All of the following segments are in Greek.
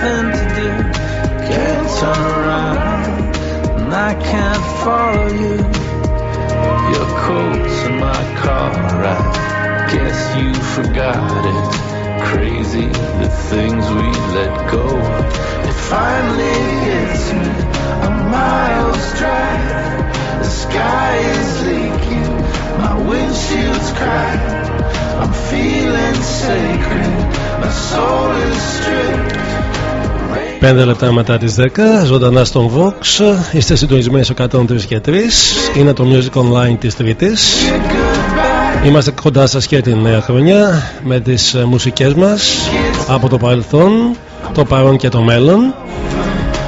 nothing to do. Can't turn around, and I can't follow you. Your coat's in my car, I guess you forgot it. Crazy the things we let go. It finally hits me. A miles drive. The sky is leaking. My windshield's cracked. I'm feeling sacred. My soul is stripped. Πέντε λεπτά μετά τις 10, ζωντανά στον Vox. Είστε συντονισμένοι στο 103 και 3. Είναι το Music Online της Τρίτης. Είμαστε κοντά σας και την νέα χρονιά με τις ε, μουσικές μας από το παρελθόν, το παρόν και το μέλλον.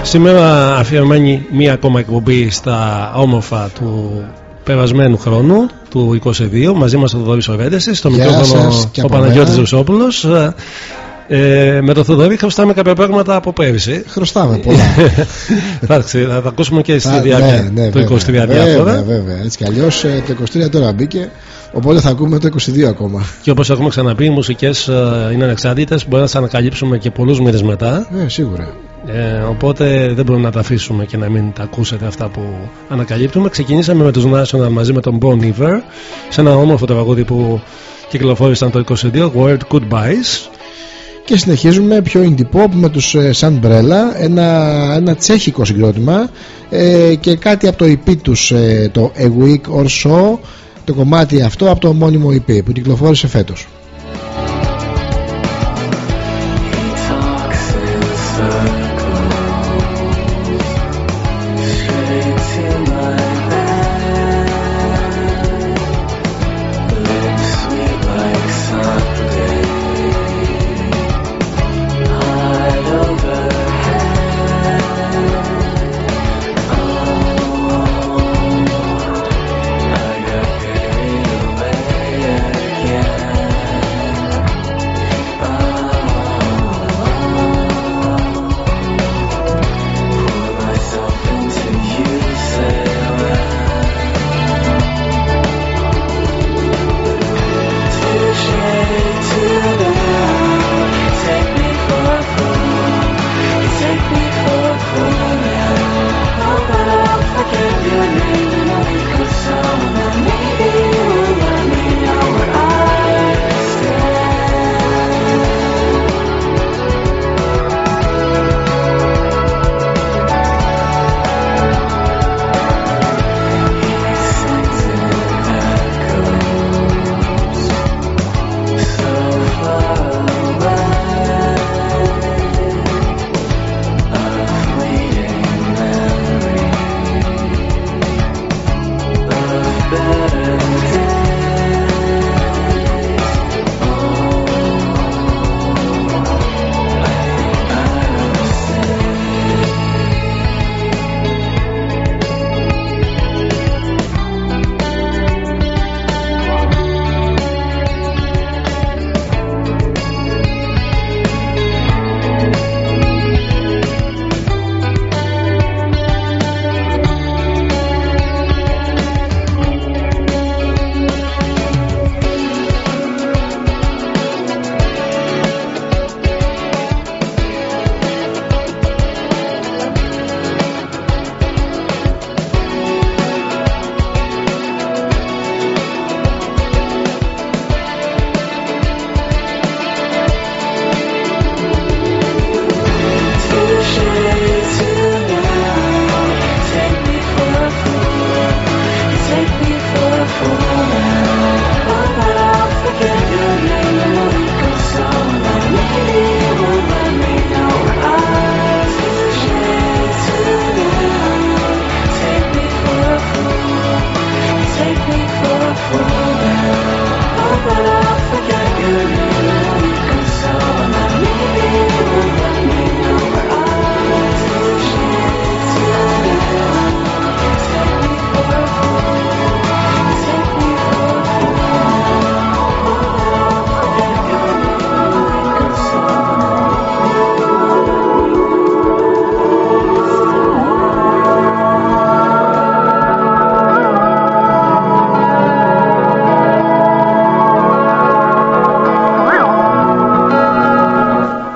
Σήμερα αφιερωμένη μία ακόμα εκπομπή στα όμορφα του περασμένου χρόνου του 22 μαζί μας ο Θοδωρής Ορέντεσης στο μικρόφωνο ο Παναγιώτης Ρουσόπουλος ε, με το Θοδωρή χρωστάμε κάποια πράγματα από πέρυσι. Χρωστάμε πολλά. Εντάξει, θα τα ακούσουμε και στη διάρκεια ναι, ναι, του 23 βέβαια, διάφορα. Βέβαια, βέβαια. Έτσι κι αλλιώς το 23 τώρα μπήκε. Οπότε θα ακούμε το 22 ακόμα. Και όπως έχουμε ξαναπεί, οι μουσικές είναι ανεξάρτητες. Μπορεί να τις ανακαλύψουμε και πολλούς μήνες μετά. Ναι, σίγουρα. Ε, οπότε δεν μπορούμε να τα αφήσουμε και να μην τα ακούσετε αυτά που ανακαλύπτουμε. Ξεκινήσαμε με τους National μαζί με τον Bon Iver σε ένα όμορφο τραγούδι που κυκλοφόρησαν το 22, World Goodbyes. Και συνεχίζουμε πιο indie pop με τους ε, Sunbrella ένα, ένα τσέχικο συγκρότημα ε, και κάτι από το EP τους ε, το A Week or So το κομμάτι αυτό από το μόνιμο EP που κυκλοφόρησε φέτος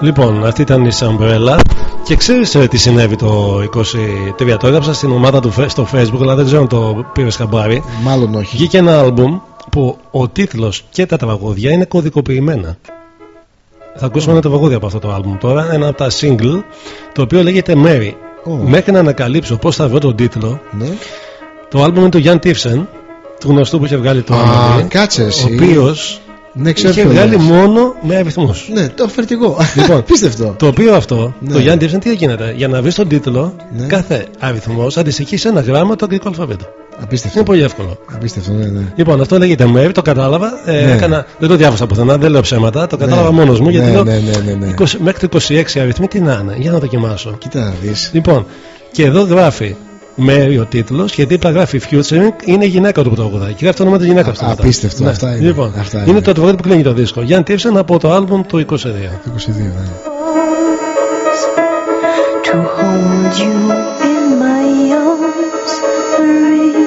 Λοιπόν, αυτή ήταν η Σαμπρέλα και ξέρεις ε, τι συνέβη το 23. Το έγραψα στην ομάδα του στο facebook, αλλά δεν ξέρω αν το πήρε χαμπάρι. Μάλλον όχι. Βγήκε ένα άλμπουμ που ο τίτλος και τα τραγούδια είναι κωδικοποιημένα. Θα ακούσουμε ένα τραγούδι από αυτό το άλμπουμ τώρα, ένα από τα single, το οποίο λέγεται Mary. Μέχρι να ανακαλύψω πώς θα βρω τον τίτλο, Ναι. το άλμπουμ είναι του Γιάνν Τίφσεν, του γνωστού που είχε βγάλει το Α, άλμπουμ. κάτσε Ο εσύ. οποίος Ναι, ξέρω είχε ποιος βγάλει λες. μόνο με αριθμούς. Ναι, το φερτικό. Λοιπόν, Πίστευτο. Το οποίο αυτό, Ναι. το Γιάννη Τίφσεν, τι γίνεται; Για να βρεις τον τίτλο, Ναι. κάθε αριθμός αντιστοιχεί σε ένα γράμμα του αγγλικού αλφαβήτου. Απίστευτο. Είναι πολύ εύκολο. Απίστευτο, ναι, ναι. Λοιπόν, αυτό λέγεται Mary, το κατάλαβα. Ε, Ναι. έκανα, δεν το διάβασα πουθενά, δεν λέω ψέματα. Το κατάλαβα Ναι. μόνος μου γιατί ναι, λέω ναι, ναι, ναι, ναι. 20 μέχρι το 26 αριθμοί τι να είναι. Για να δοκιμάσω. Κοίτα να δεις. Λοιπόν, και εδώ γράφει Mary ο τίτλος και δίπλα γράφει Futuring είναι η γυναίκα του που το τραγουδάει. Και γράφει το όνομα της γυναίκας Α, του. μετά. απίστευτο, αυτά είναι. Λοιπόν, Αυτά είναι είναι. το τραγούδι που κλείνει το δίσκο. Γιάννη Τίφσεν από το άλμπουμ του 22. 22, ναι. to hold you in my arms, Marie.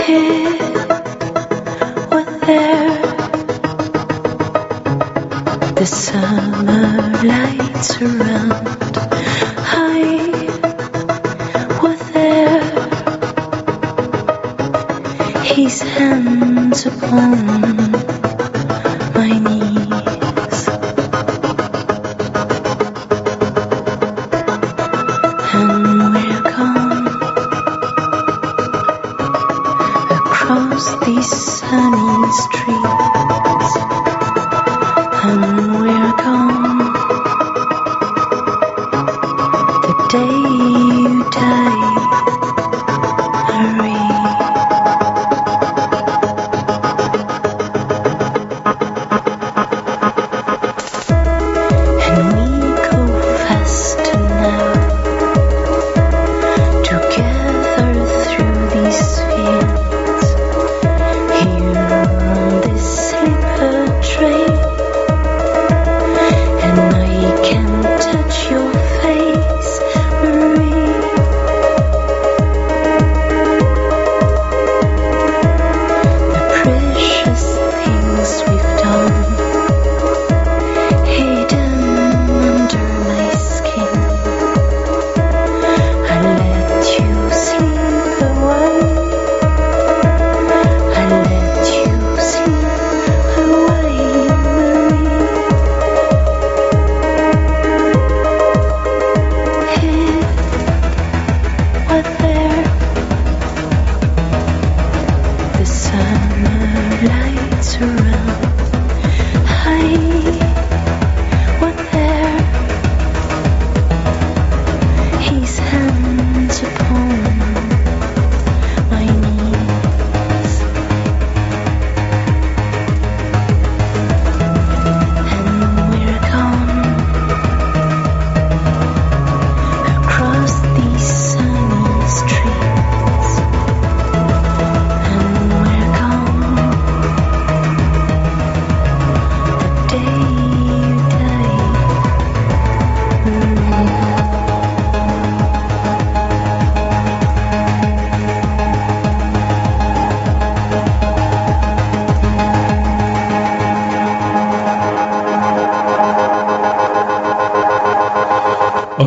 Here or there, the summer lights around.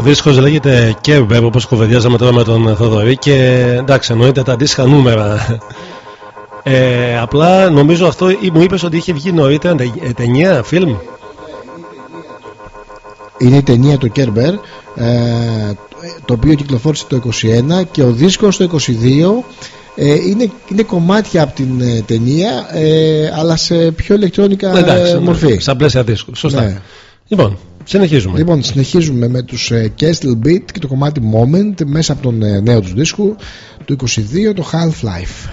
Δίσκος λέγεται Kerber όπως κουβεντιάζαμε τώρα με τον Θοδωρή και εντάξει εννοείται τα αντίστοιχα νούμερα. Ε, απλά νομίζω αυτό ή μου είπες ότι είχε βγει νωρίτερα τε- ε, ταινία, φιλμ; Είναι η ταινία του Κέρμπερ ε, το οποίο κυκλοφόρησε το 21 και ο δίσκος το 22 ε, είναι, είναι κομμάτια από την ε, ταινία ε, αλλά σε πιο ηλεκτρόνικα Εντάξει, ε, ναι, μορφή. Σαν πλαίσια δίσκου. Σωστά. Ναι. Λοιπόν, συνεχίζουμε. Λοιπόν, συνεχίζουμε με τους ε, Kestel Beat και το κομμάτι Moment μέσα από τον ε, νέο τους δίσκο του 22 το Half-Life.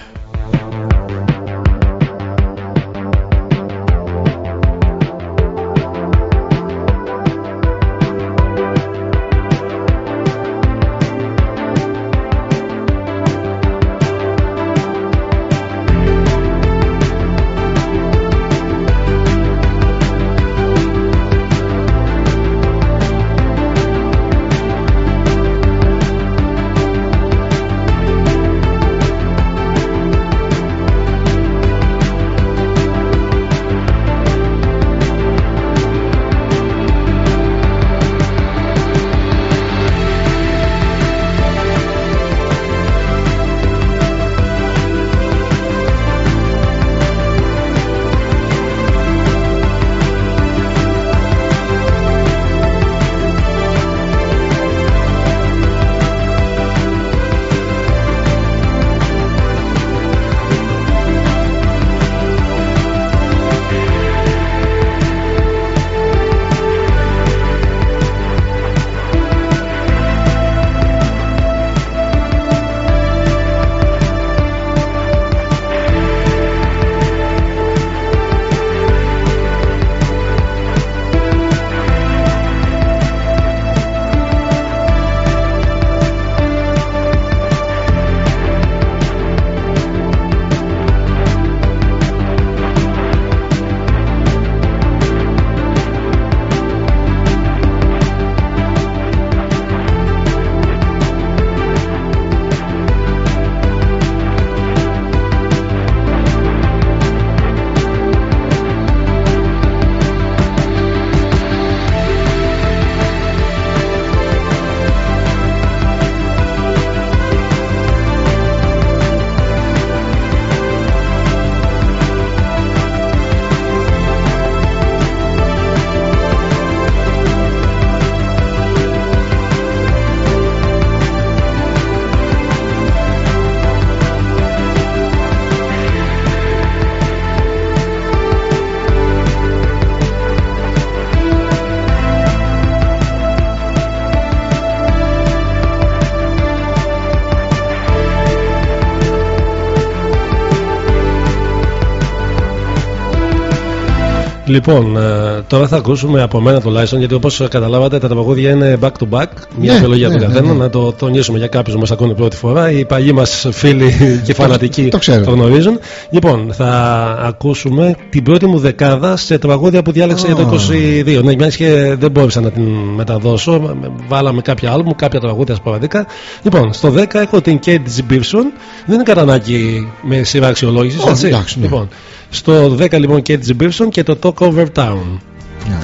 Λοιπόν, ε, τώρα θα ακούσουμε από μένα τουλάχιστον γιατί όπως καταλάβατε τα τραγούδια είναι back to back. Μια Ναι, επιλογή από ναι, τον ναι, καθένα. ναι. Να το τονίσουμε για κάποιους που μας ακούνε πρώτη φορά. Οι παλιοί μας φίλοι και φανατικοί το ξέρω. γνωρίζουν. Λοιπόν, θα ακούσουμε την πρώτη μου δεκάδα σε τραγούδια που διάλεξα για το 22. Ναι, μια και δεν μπόρεσα να την μεταδώσω. Βάλαμε κάποια άλμου, κάποια τραγούδια σποραδικά. Λοιπόν, στο 10 έχω την Kate Gibson. Δεν είναι κατά ανάγκη με σειρά αξιολόγησης. Όχι, εντάξει, ναι. Λοιπόν, στο 10 λοιπόν Kate Gibson και το Talk Over Town. Για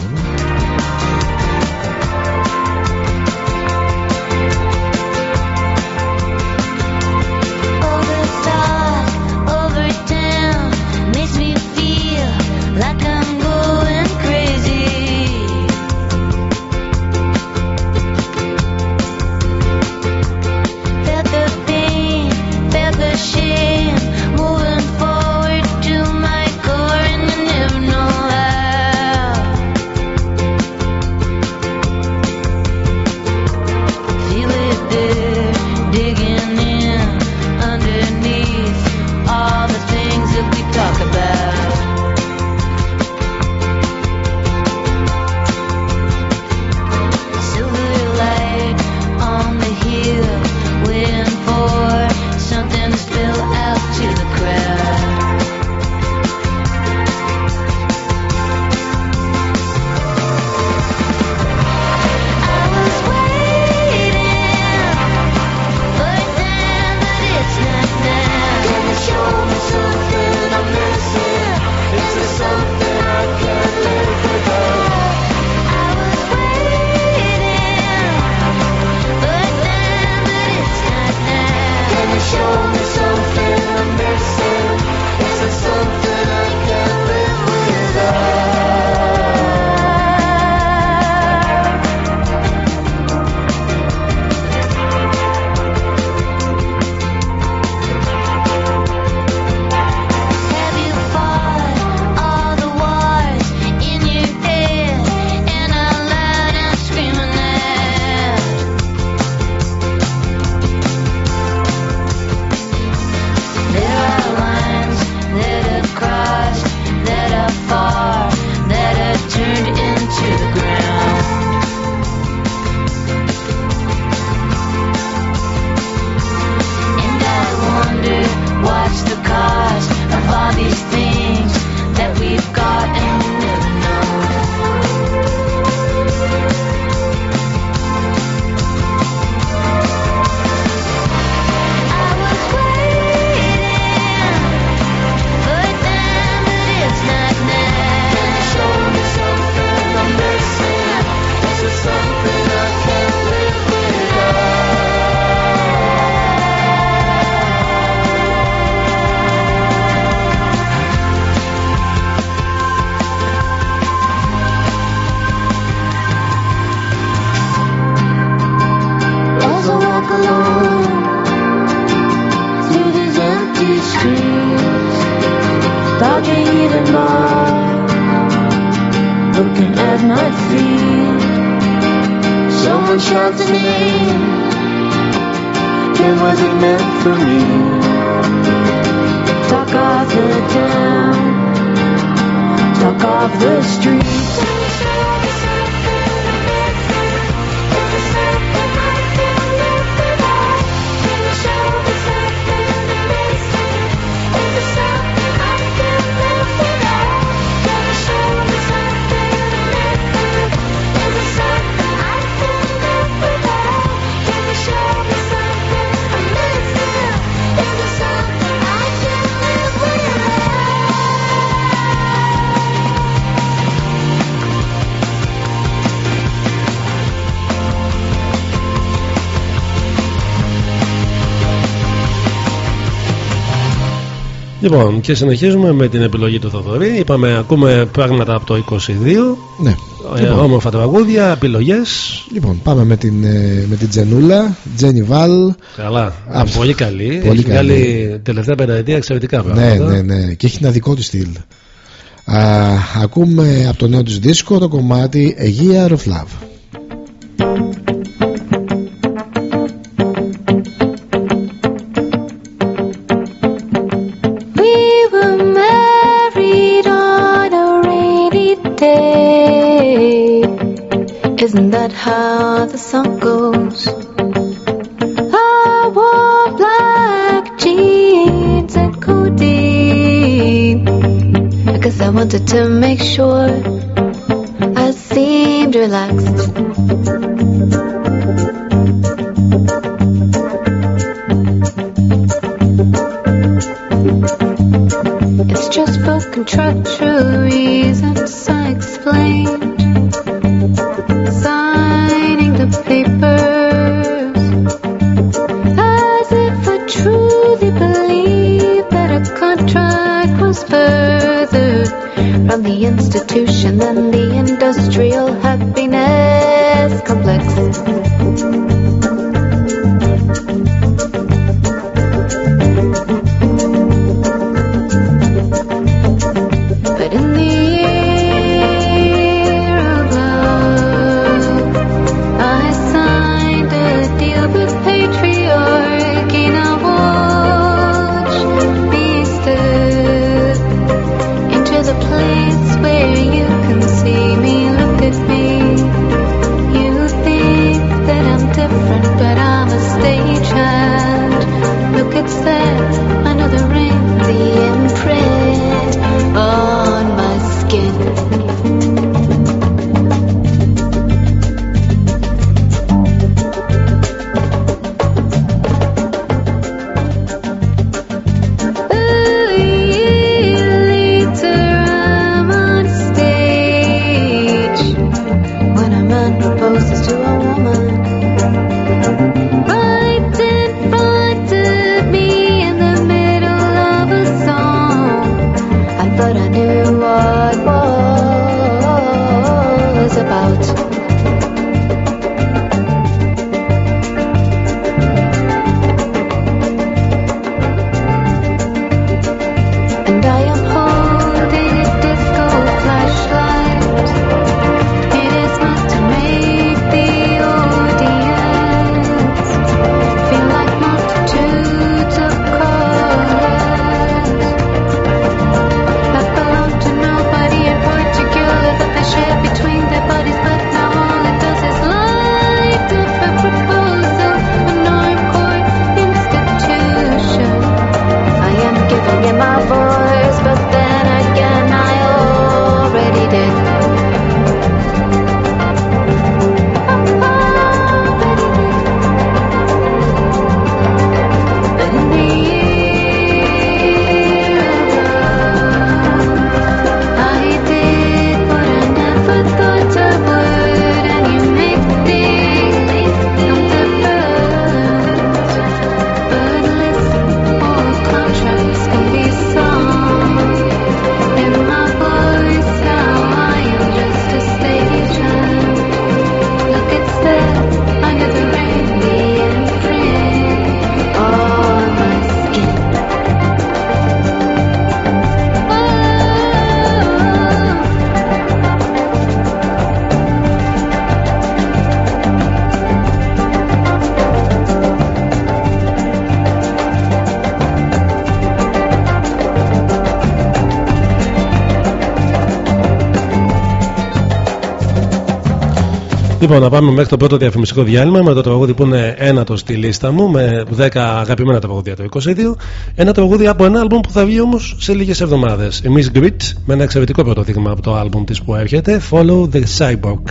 Λοιπόν, και συνεχίζουμε με την επιλογή του Θοδωρή. Είπαμε, ακούμε πράγματα από το 22. Ναι. Ε, Λοιπόν. όμορφα τραγούδια, επιλογές. Λοιπόν, πάμε με την, ε, με την Τζενούλα, Τζένι Βάλ. Καλά. Α, πολύ καλή. πολύ Έχει καλή. βγάλει τελευταία πενταετία εξαιρετικά Ναι, πράγματα. ναι, ναι. Και έχει ένα δικό της στυλ. Α, ακούμε από το νέο της δίσκο το κομμάτι A Year shore. Λοιπόν, να πάμε μέχρι το πρώτο διαφημιστικό διάλειμμα με το τραγούδι που είναι ένατο στη λίστα μου, με 10 αγαπημένα τραγούδια το 22. Ένα τραγούδι από ένα άλμπουμ που θα βγει όμως σε λίγες εβδομάδες. Miss Grit, με ένα εξαιρετικό πρώτο δείγμα από το άλμπουμ της που έρχεται, Follow the Cyborg.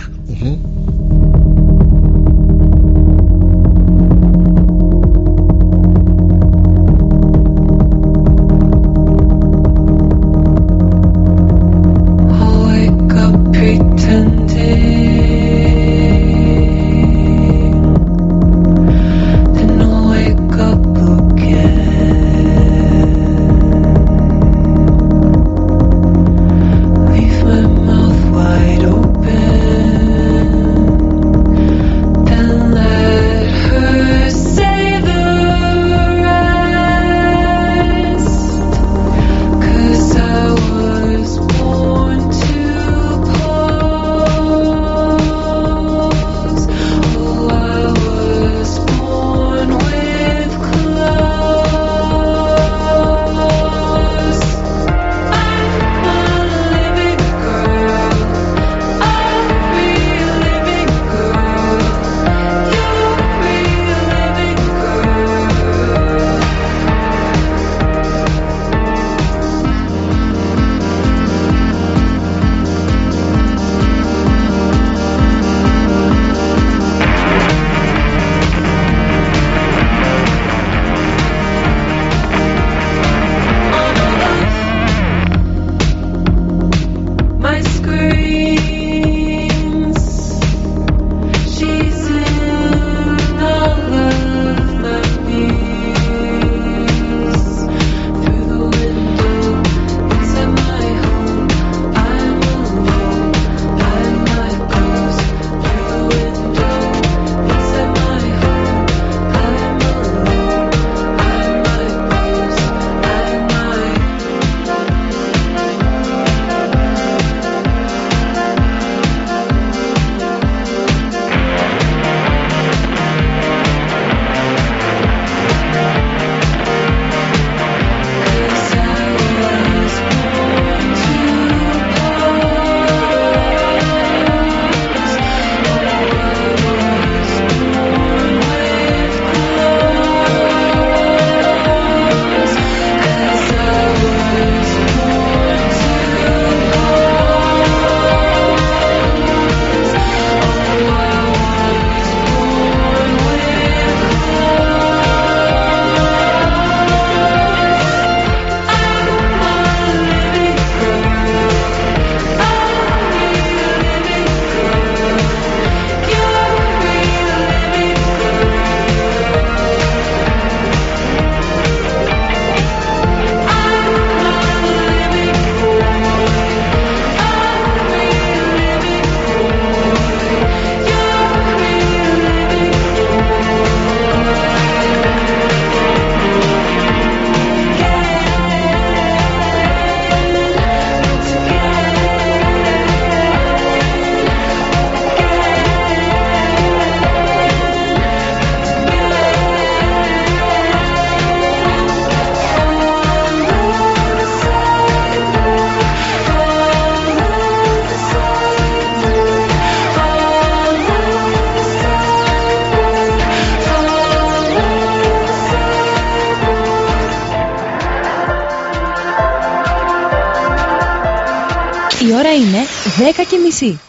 10 και μισή.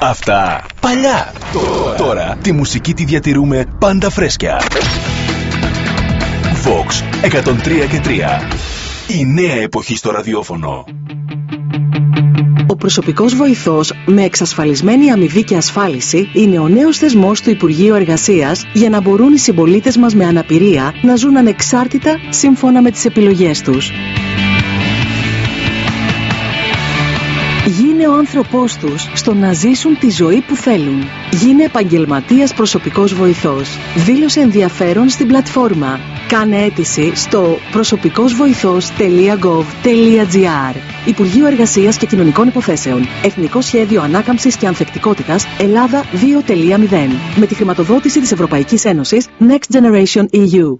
Αυτά παλιά. Τώρα, τώρα τη μουσική τη διατηρούμε πάντα φρέσκια. Vox 103 και 3. Η νέα εποχή στο ραδιόφωνο. Ο προσωπικός βοηθός με εξασφαλισμένη αμοιβή και ασφάλιση είναι ο νέος θεσμός του Υπουργείου Εργασίας για να μπορούν οι συμπολίτες μας με αναπηρία να ζουν ανεξάρτητα σύμφωνα με τις επιλογές τους. Ο άνθρωπός τους στο να ζήσουν τη ζωή που θέλουν. Γίνε επαγγελματίας προσωπικός βοηθός. Δήλωσε ενδιαφέρον στην πλατφόρμα. Κάνε αίτηση στο προσωπικόςβοηθός.gov.gr Υπουργείο Εργασίας και Κοινωνικών Υποθέσεων. Εθνικό Σχέδιο Ανάκαμψης και Ανθεκτικότητας Ελλάδα 2.0 με τη χρηματοδότηση της Ευρωπαϊκής Ένωσης Next Generation E EU.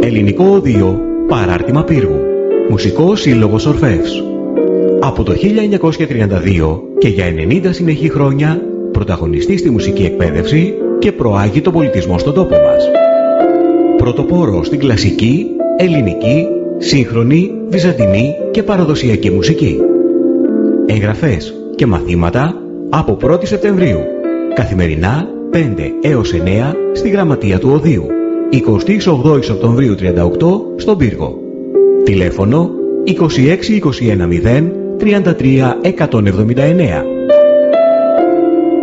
Ελληνικό Οδείο Παράρτημα Πύργου Μουσικός Σύλλογος Ορφεύς Από το 1932 και για 90 συνεχή χρόνια πρωταγωνιστή στη μουσική εκπαίδευση και προάγει τον πολιτισμό στον τόπο μας. Πρωτοπόρο στην κλασική, ελληνική, σύγχρονη, βυζαντινή και παραδοσιακή μουσική. Εγγραφές και μαθήματα από 1η Σεπτεμβρίου. Καθημερινά 5 έως 9 στη Γραμματεία του Οδείου. 28 Οκτωβρίου 38 στον Πύργο. Τηλέφωνο 26210 33 179.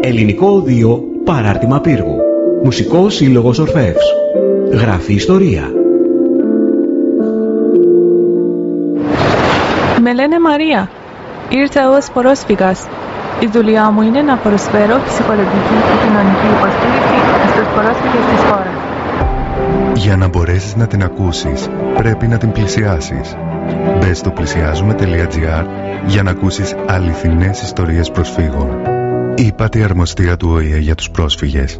Ελληνικό Οδείο Παράρτημα Πύργου. Μουσικό Σύλλογος Ορφεύς. Γράφει Ιστορία. Με λένε Μαρία. Ήρθα ως πρόσφυγας. Η δουλειά μου είναι να προσφέρω ψυχολογική και κοινωνική υποστήριξη στους πρόσφυγες της χώρας. Για να μπορέσεις να την ακούσεις, πρέπει να την πλησιάσεις. Μπες στο πλησιάζουμε.gr για να ακούσεις αληθινές ιστορίες προσφύγων. Είπατε η αρμοστία του ΟΗΕ για τους πρόσφυγες.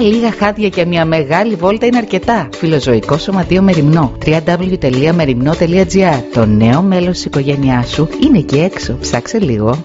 λίγα χάδια και μια μεγάλη βόλτα είναι αρκετά. Φιλοζωικό Σωματείο Μεριμνό. www.merimno.gr Το νέο μέλος της οικογένειάς σου είναι εκεί έξω. Ψάξε λίγο.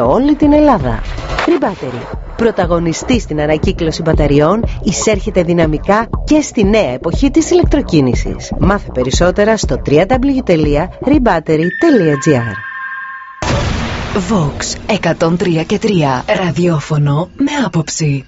όλη την Ελλάδα. Rebattery. Πρωταγωνιστή στην ανακύκλωση μπαταριών, εισέρχεται δυναμικά και στη νέα εποχή της ηλεκτροκίνησης. Μάθε περισσότερα στο www.rebattery.gr Vox 103 και 3 ραδιόφωνο με άποψη.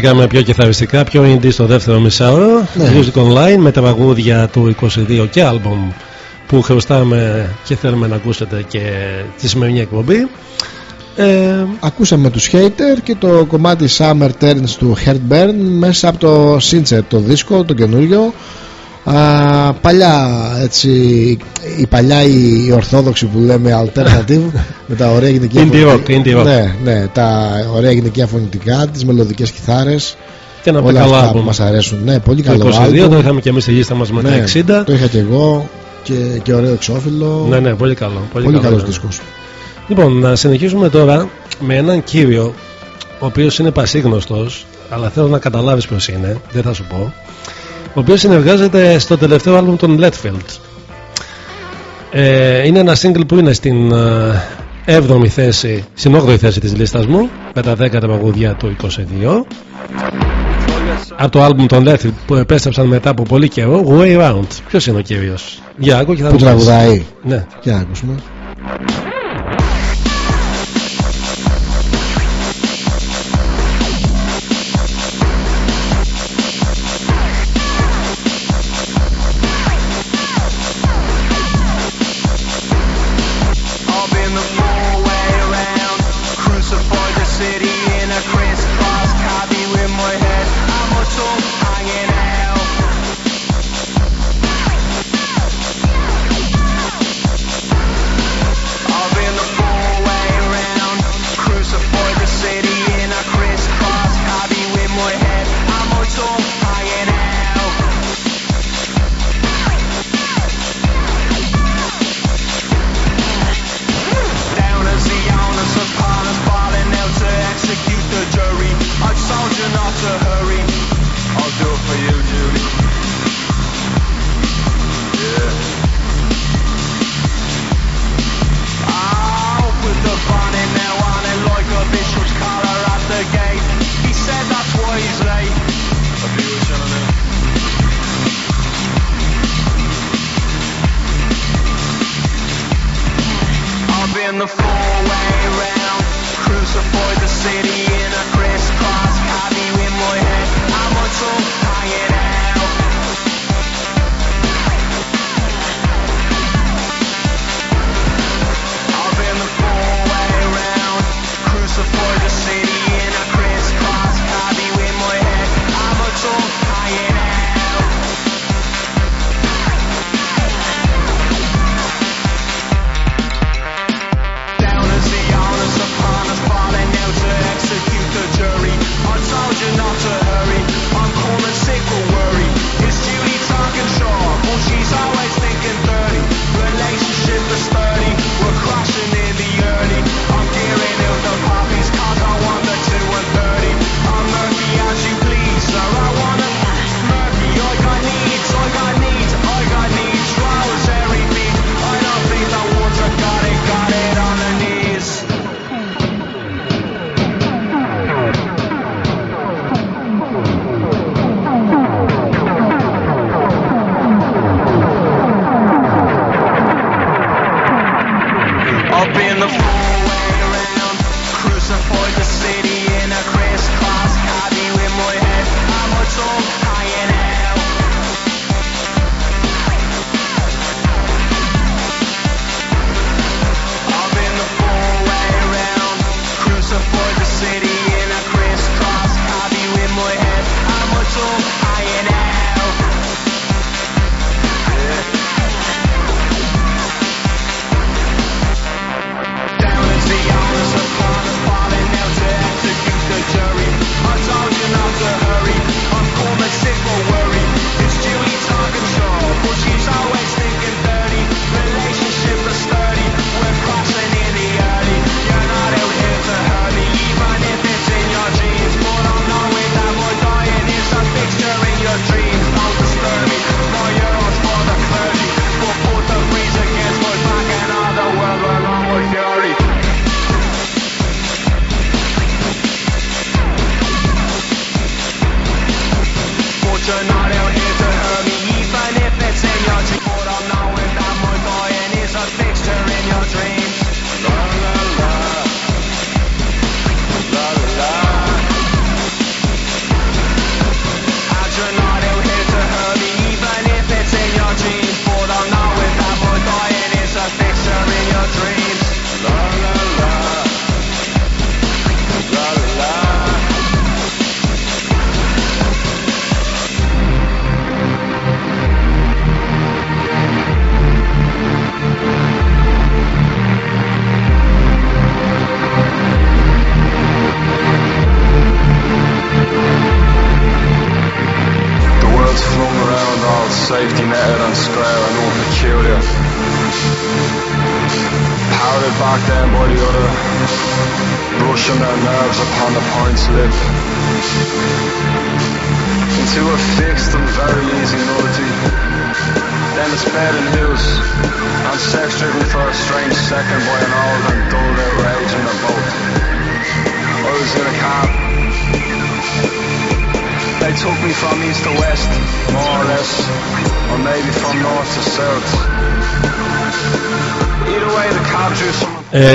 πήγαμε πιο κεθαριστικά, πιο indie στο δεύτερο μισάωρο. Ναι. Music Online με τα παγούδια του 22 και άλμπομ που χρωστάμε και θέλουμε να ακούσετε και τη σημερινή εκπομπή. Ε, Ακούσαμε του Hater και το κομμάτι Summer Turns του Heartburn μέσα από το Sincer, το δίσκο, το καινούριο. Α, παλιά έτσι, η παλιά η ορθόδοξη που λέμε alternative με τα ωραία γυναικεία φωνητικά. Ναι, ναι, τα ωραία φωνητικά, τις μελλοντικές κηθάρε και να όλα τα καλά που μας αρέσουν. Ναι, πολύ καλό. Το 22 το είχαμε και εμείς στη γη μας με ναι, τα 60. Το είχα και εγώ και, και ωραίο εξώφυλλο. Ναι, ναι, πολύ καλό. Πολύ, πολύ καλό δίσκος. Λοιπόν, να συνεχίσουμε τώρα με έναν κύριο ο οποίος είναι πασίγνωστος, αλλά θέλω να καταλάβεις ποιος είναι, δεν θα σου πω. Ο οποίος συνεργάζεται στο τελευταίο άλμπουμ των Letfield. Ε, είναι ένα single που είναι στην ε, 7η θέση, στην 8η θέση της λίστας μου με τα 10 τραγούδια του 22 από το άλμπουμ των Lethal που επέστρεψαν μετά από πολύ καιρό Way Round. Ποιος είναι ο κύριος; Για άκου και θα το τραγουδάει. Ναι. Για άκουσουμε. Ναι.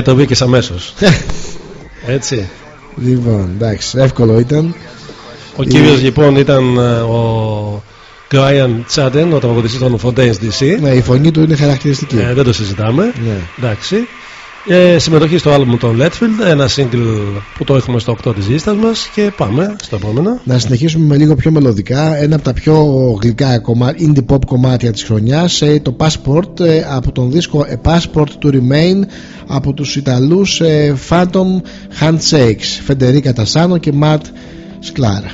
Το βγήκε αμέσως. Έτσι. Λοιπόν, εντάξει, εύκολο ήταν. Ο κύριος λοιπόν ήταν ε, ο Brian Chaden, ο τραγουδιστής των Fontaines DC. Ναι, η φωνή του είναι χαρακτηριστική. Ε, δεν το συζητάμε. Ναι. Εντάξει. Ε, συμμετοχή στο άλμπουμ των Letfield, ένα single που το έχουμε στο 8 της λίστας μας και πάμε στο επόμενο. Να συνεχίσουμε με λίγο πιο μελωδικά. Ένα από τα πιο γλυκά κομμά- indie pop κομμάτια της χρονιάς, ε, το Passport ε, από τον δίσκο A Passport to Remain από τους Ιταλούς ε, Phantom Handshakes, Φεντερίκα Τασάνο και Matt Σκλάρα.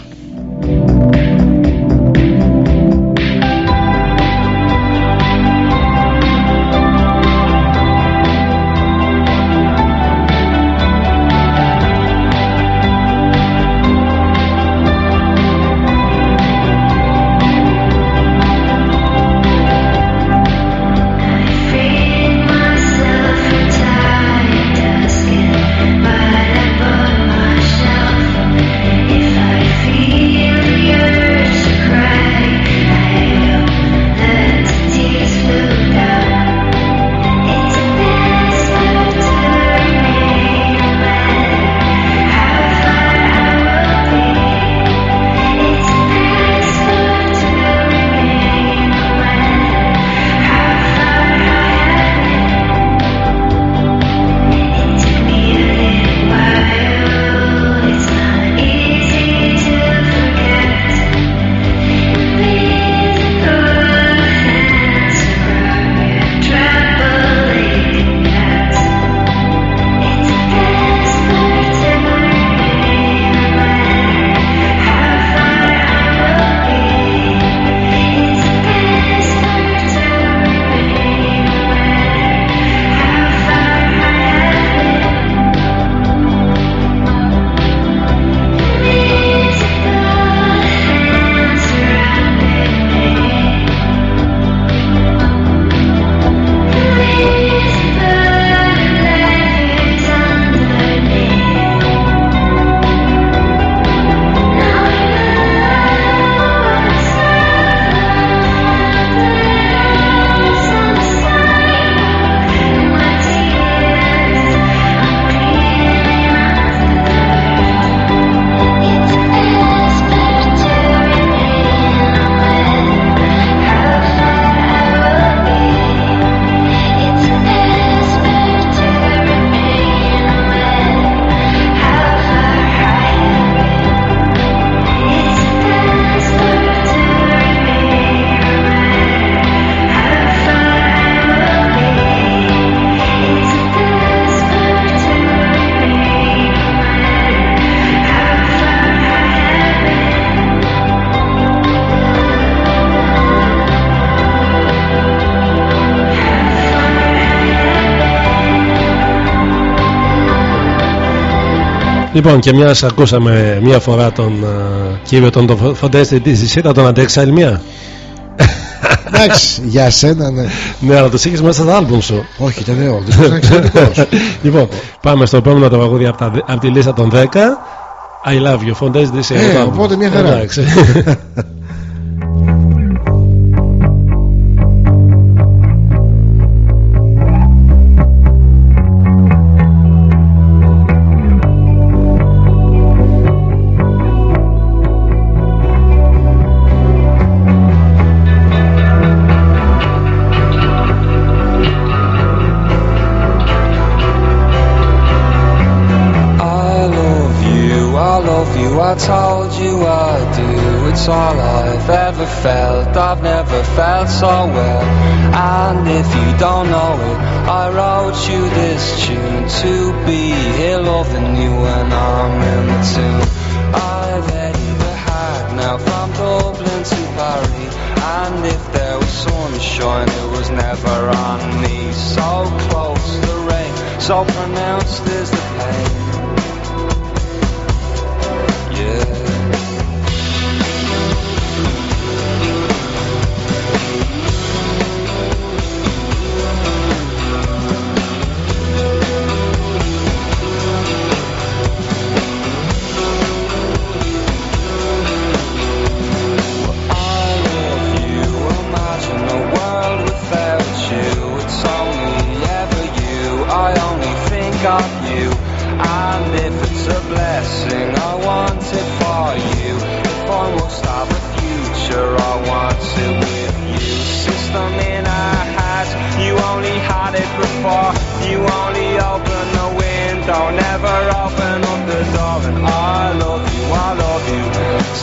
Λοιπόν, και μια ακούσαμε μία φορά τον ε, κύριο τον το Φοντέστη τη Ισίτα, τον αντέξει άλλη μία; Εντάξει, για σένα ναι. Ναι, αλλά τους είχες μέσα στα άλμπουμ σου. Όχι, ήταν ο δίσκος ήταν εξαιρετικός. λοιπόν, πάμε στο επόμενο τραγούδι από, τα, από τη λίστα των 10. I love you, Φοντέστη τη Ε, οπότε μια χαρά. Εντάξει. told you I do. It's all I've ever felt, I've never felt so well. And if you don't know it, I wrote you this tune to be here loving you when I'm in the tune. I've ever had now from Dublin to Paris. And if there was sunshine, it was never on me. So close the rain, so pronounced is the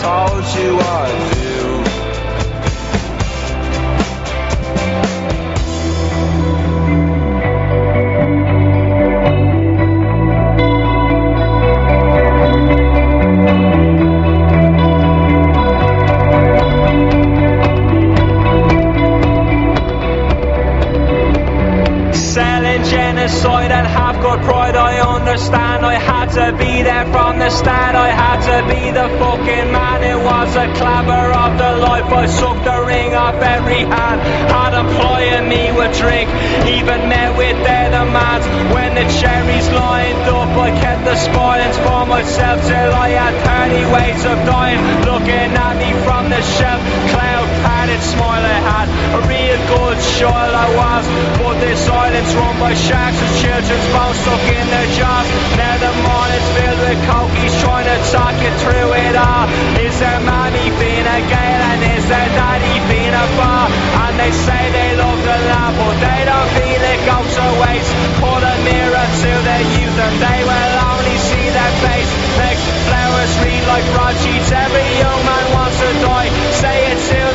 told you I do. Genocide and have got pride, I understand. I had to be there from start. I had to be the fucking man. It was a clabber of the life. I sucked the ring off every hand. Had a employing me with drink, even met with their demands. When the cherries lined up, I kept the spoilings for myself till I had 30 ways of dying. Looking at me from the shelf, cloud padded smile I had. A real good child I was, but this island's run by sharks and children's bones stuck in their jaws. Now the morning's filled with cokies trying to talk you through it all. Is their mommy being a gale and is their daddy being a bar? And they say they love the land, but they don't feel it goes to waste. Put a mirror to their youth and they will only see their face. Make flowers read like broadsheets. Every young man wants to die. Say it to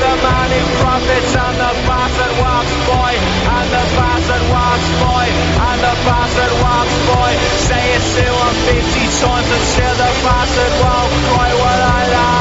selling profits and the bastard walks boy. And the bastard walks boy. And the bastard walks boy. Say it 250 times until the bastard won't cry what I love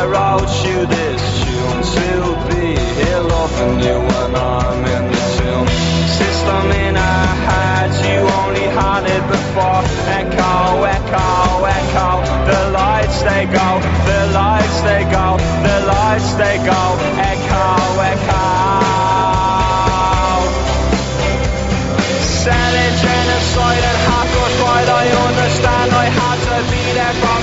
it, I wrote you this tune to be here loving you when I'm in the tomb. System in our heads, you only had it before. Echo, echo, echo. The lights they go, the lights they go, the lights they go. Echo, echo. Selling genocide and hardcore pride, I understand. I had to be there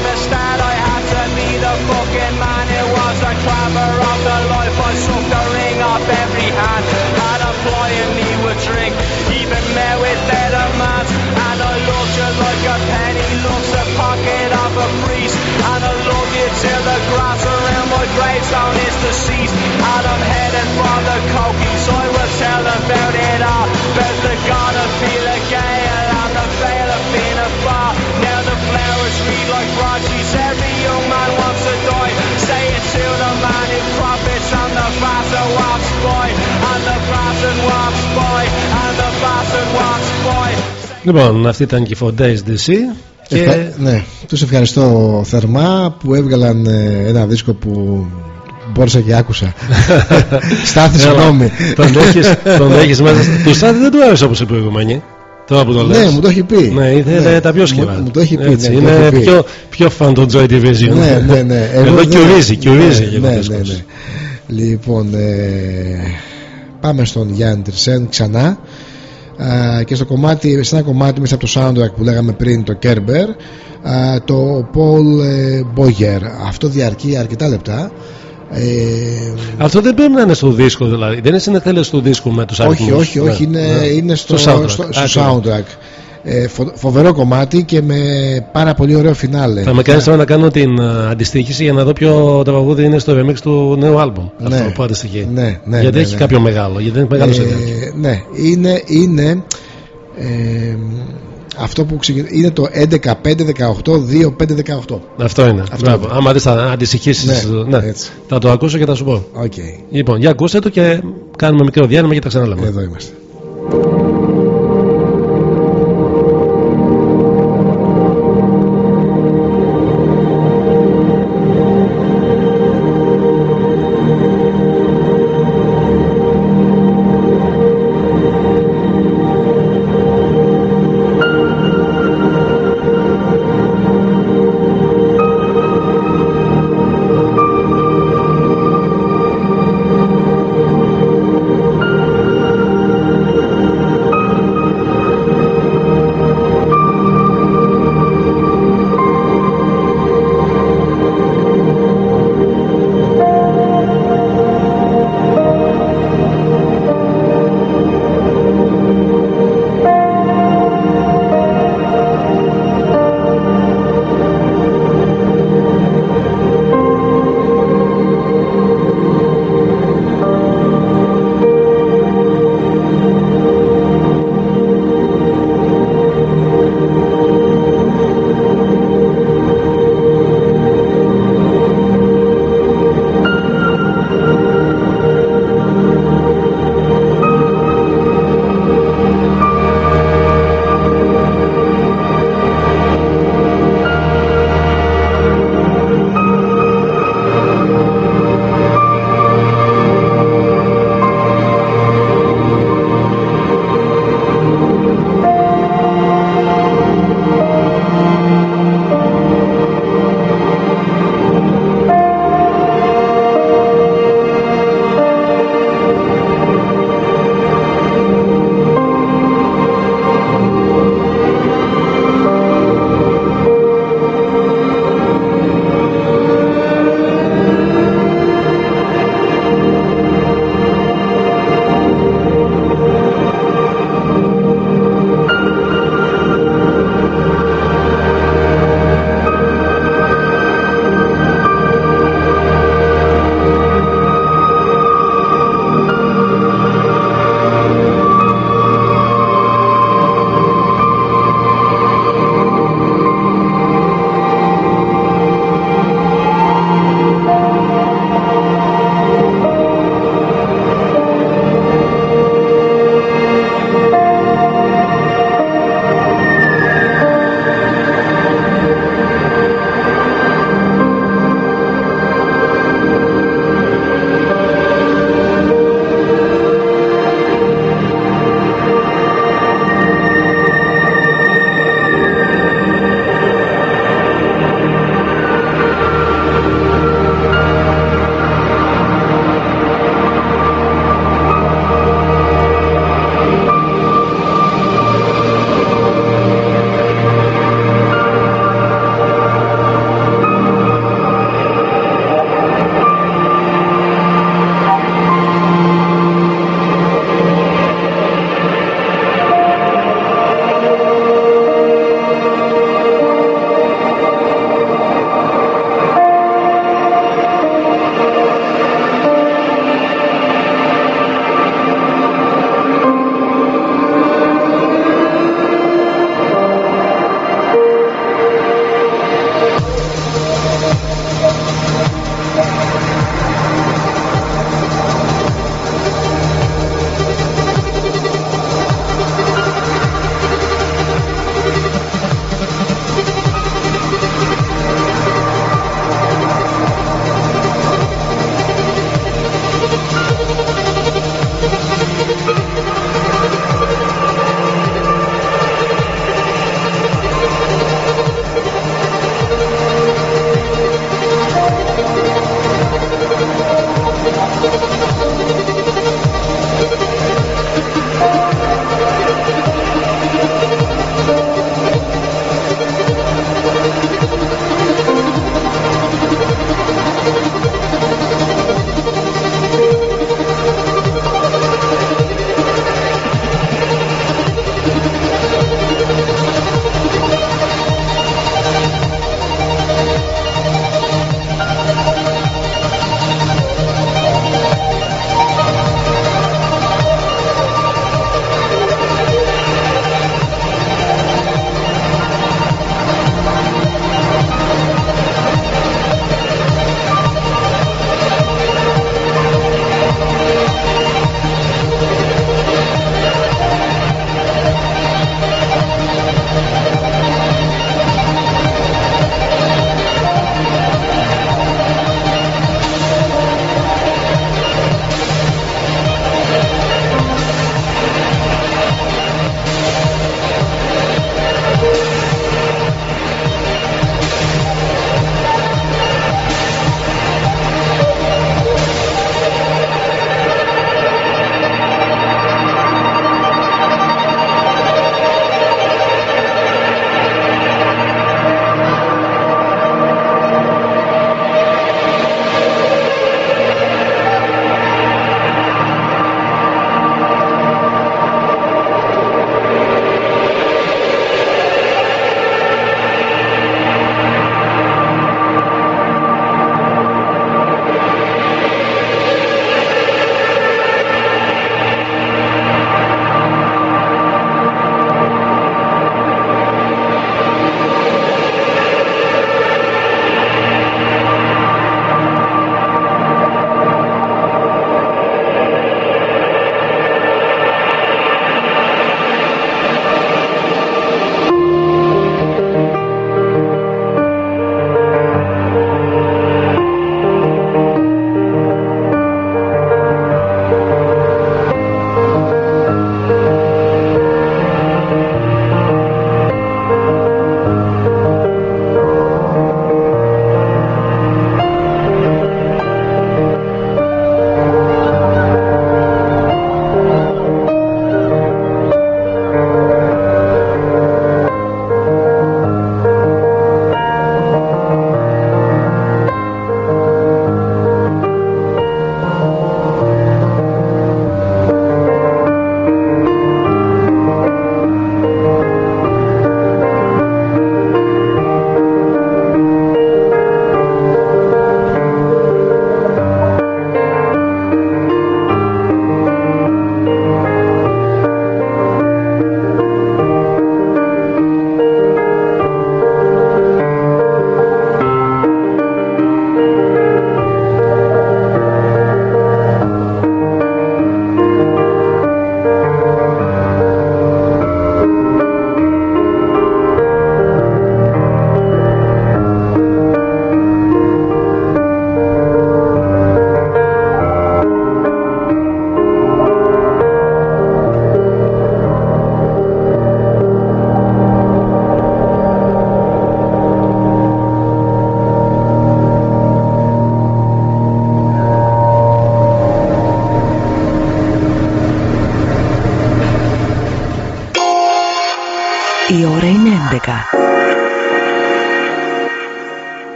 a priest. And love you till the grass around my gravestone is deceased. And I'm heading for the cokies. I will tell about it all. About the god of feel a gale and the veil of being a bar. Now the flowers read like broadsheets. Every young man wants to die. Λοιπόν, αυτή ήταν και η 4 Days DC. Και Ευχα- Ναι, τους ευχαριστώ θερμά που έβγαλαν ε, ένα δίσκο που μπόρεσα και άκουσα. Στάθη, Έλα, συγγνώμη. Τον έχεις, τον έχεις μέσα. Του Στάθη δεν του άρεσε όπως η προηγούμενη. Τώρα που το λες. Ναι, μου το έχει πει. Ναι, ήθελε Ναι. τα πιο σκύλα. Μου- μου το έχει πει, Έτσι, ναι, το είναι έχει πει. πιο, πιο φαν των Joy Division. Ναι, ναι, ναι. Εγώ Εδώ δεν- κιουρίζει, κιουρίζει ναι, και ναι, ο ναι, δίσκος. ναι. Λοιπόν, ε, πάμε στον Γιάννη Τρισέν ξανά. Α, και στο κομμάτι, σε ένα κομμάτι μέσα από το soundtrack που λέγαμε πριν, το Kerber, α, το Paul ε, Boyer. Αυτό διαρκεί αρκετά λεπτά. Ε, Αυτό δεν πρέπει να είναι στο δίσκο δηλαδή. Δεν είναι συνεθέλες του δίσκου με τους όχι, αριθμούς. όχι, όχι, Ναι, είναι, ναι. είναι στο, Στο soundtrack. στο- Α, στο καλά. soundtrack. Ε, φο- φοβερό κομμάτι και με πάρα πολύ ωραίο φινάλε. Θα με κάνεις τώρα να κάνω την α, αντιστοίχηση για να δω ποιο τραγούδι είναι στο remix του νέου άλμπομ. Ναι. Αυτό που αντιστοιχεί. Ναι, ναι, γιατί ναι, έχει ναι. κάποιο μεγάλο. Γιατί είναι μεγάλος σε Ε, ναι, είναι, είναι ε, αυτό που ξεκινάει είναι το 11, 5, 18, 2, 5, 18. Αυτό είναι. Αυτό Μπράβο. είναι. Άμα δεις θα αντιστοιχίσεις Ναι, ναι, έτσι. θα το ακούσω και θα σου πω. Okay. Λοιπόν, για ακούστε το και κάνουμε μικρό διάλειμμα και τα ξαναλέμε. Εδώ είμαστε.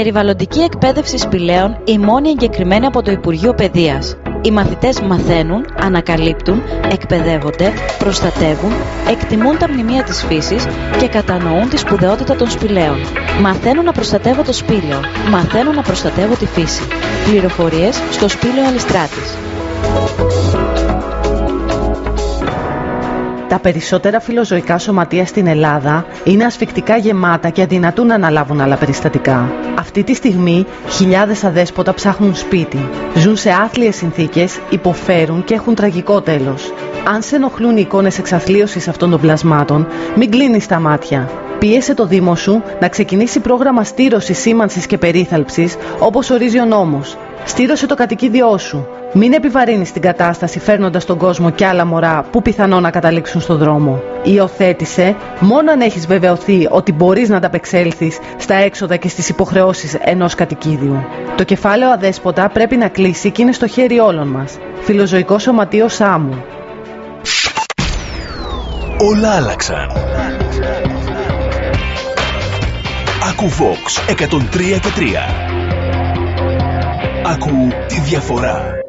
Περιβαλλοντική εκπαίδευση σπηλαίων η μόνη εγκεκριμένη από το Υπουργείο Παιδείας. Οι μαθητές μαθαίνουν, ανακαλύπτουν, εκπαιδεύονται, προστατεύουν, εκτιμούν τα μνημεία της φύσης και κατανοούν τη σπουδαιότητα των σπηλαίων. Μαθαίνουν να προστατεύω το σπήλαιο. Μαθαίνουν να προστατεύω τη φύση. Πληροφορίες στο σπήλαιο Αλιστράτης. Τα περισσότερα φιλοζωικά σωματεία στην Ελλάδα είναι ασφικτικά γεμάτα και αδυνατούν να αναλάβουν άλλα περιστατικά. Αυτή τη στιγμή χιλιάδες αδέσποτα ψάχνουν σπίτι. Ζουν σε άθλιες συνθήκες, υποφέρουν και έχουν τραγικό τέλος. Αν σε ενοχλούν οι εικόνες εξαθλίωσης αυτών των πλασμάτων, μην κλείνεις τα μάτια. Πίεσε το Δήμο σου να ξεκινήσει πρόγραμμα στήρωσης, σήμανσης και περίθαλψης όπως ορίζει ο νόμος. Στήρωσε το κατοικίδιό σου. Μην επιβαρύνεις την κατάσταση φέρνοντας τον κόσμο και άλλα μωρά που πιθανόν να καταλήξουν στον δρόμο. Υιοθέτησε μόνο αν έχεις βεβαιωθεί ότι μπορείς να ανταπεξέλθεις στα έξοδα και στις υποχρεώσεις ενός κατοικίδιου. Το κεφάλαιο αδέσποτα πρέπει να κλείσει και είναι στο χέρι όλων μας. Φιλοζωικός Σωματείος Σάμου. Όλα άλλαξαν. Ακού Vox 103 και 3. Ακού τη διαφορά.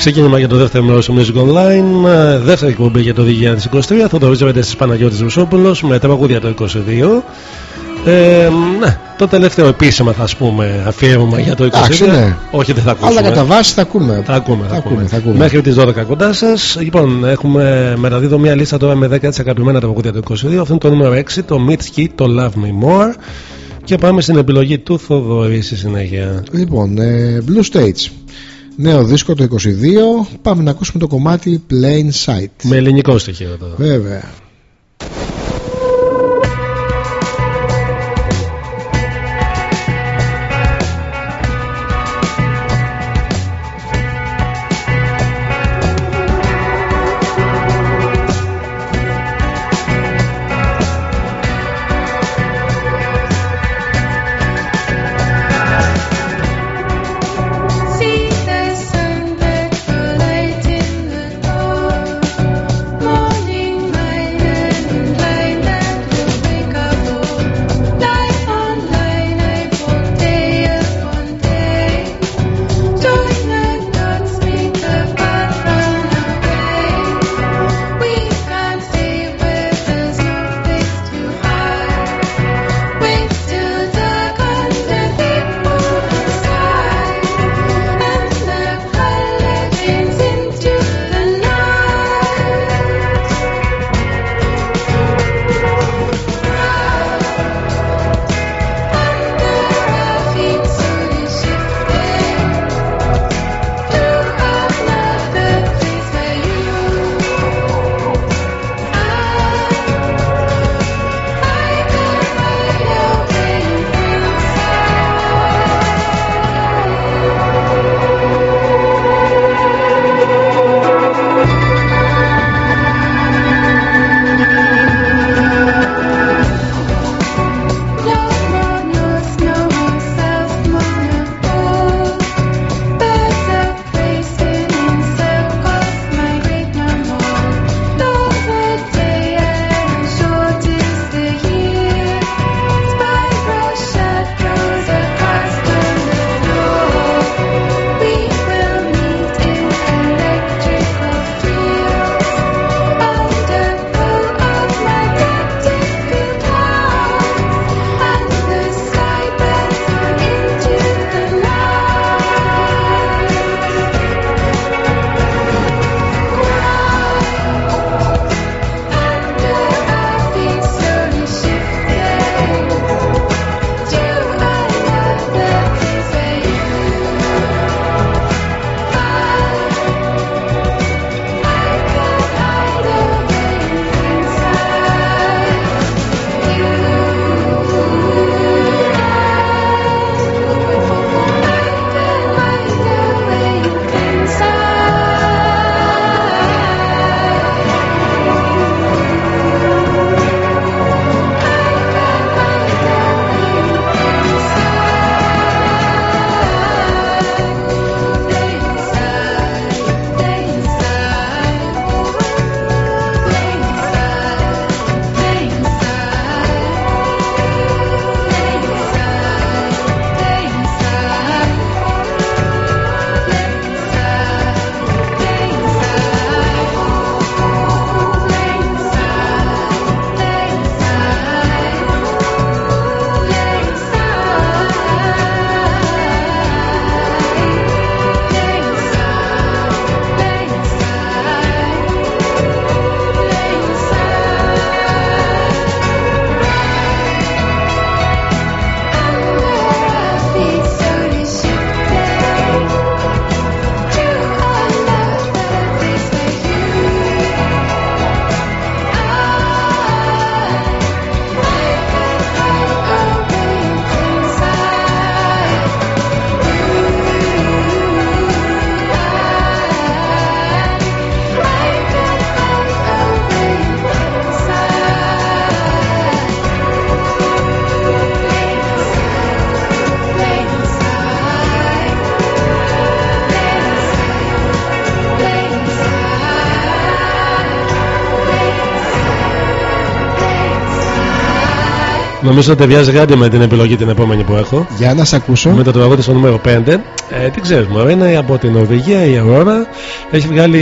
Ξεκίνημα για το δεύτερο μέρος του Music Online. ε, Δεύτερη εκπομπή για το 2023. Θα το βρίσκεται στι Παναγιώτης Βουσόπουλος με τραγούδια το 22. Ε, ναι, το τελευταίο επίσημα θα ας πούμε αφιέρωμα για το 23. Εντάξει, ναι. Όχι, δεν θα ακούσουμε. Αλλά κατά βάση θα ακούμε. Θα ακούμε, θα, ακούμε. θα ακούμε. Μέχρι τις 12 κοντά σας. Λοιπόν, έχουμε μεταδίδω μια λίστα τώρα με 10 αγαπημένα τραγούδια του 22. Αυτό είναι το νούμερο 6, το Mitski, το Love Me More. Και πάμε στην επιλογή του Θοδωρή στη συνέχεια. Λοιπόν, ε, Blue States. Νέο δίσκο το 22. Πάμε να ακούσουμε το κομμάτι Plain Sight. Με ελληνικό στοιχείο τώρα. Βέβαια. Νομίζω ότι ταιριάζει γάντι με την επιλογή την επόμενη που έχω. Για να σε ακούσω. Με το τραγούδι στο νούμερο 5. Ε, τι ξέρει, μου είναι από την Νορβηγία η Aurora. Έχει βγάλει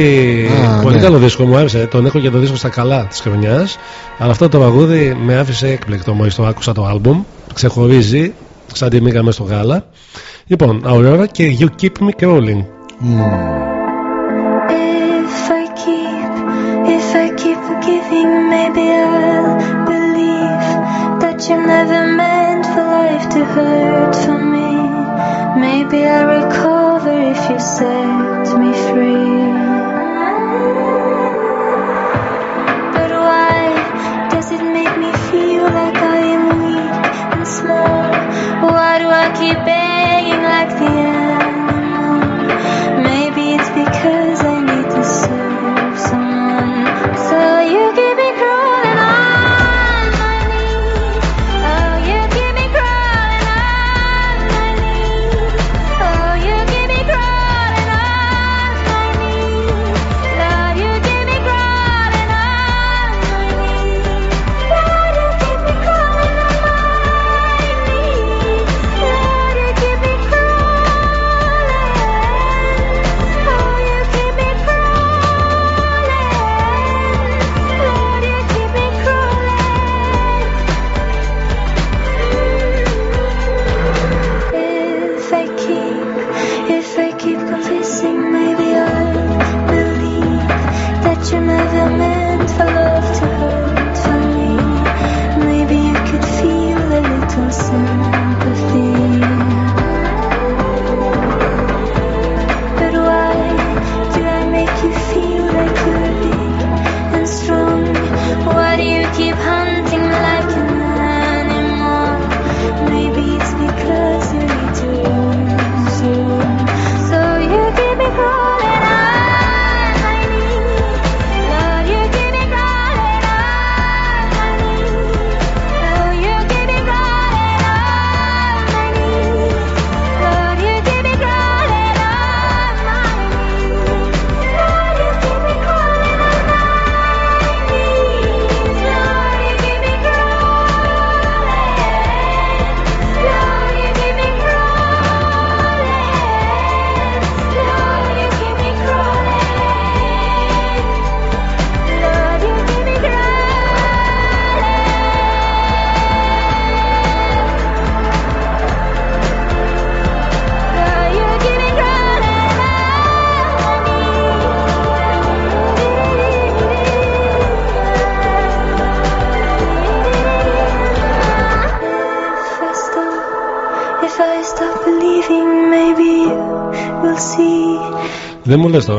Α, πολύ ναι. καλό δίσκο, μου άρεσε. Τον έχω και το δίσκο στα καλά της χρονιάς. Αλλά αυτό το τραγούδι με άφησε έκπληκτο μόλις το άκουσα το album. Ξεχωρίζει, σαν τη μήκα μέσα στο γάλα. Λοιπόν, Aurora και You Keep Me Crawling. If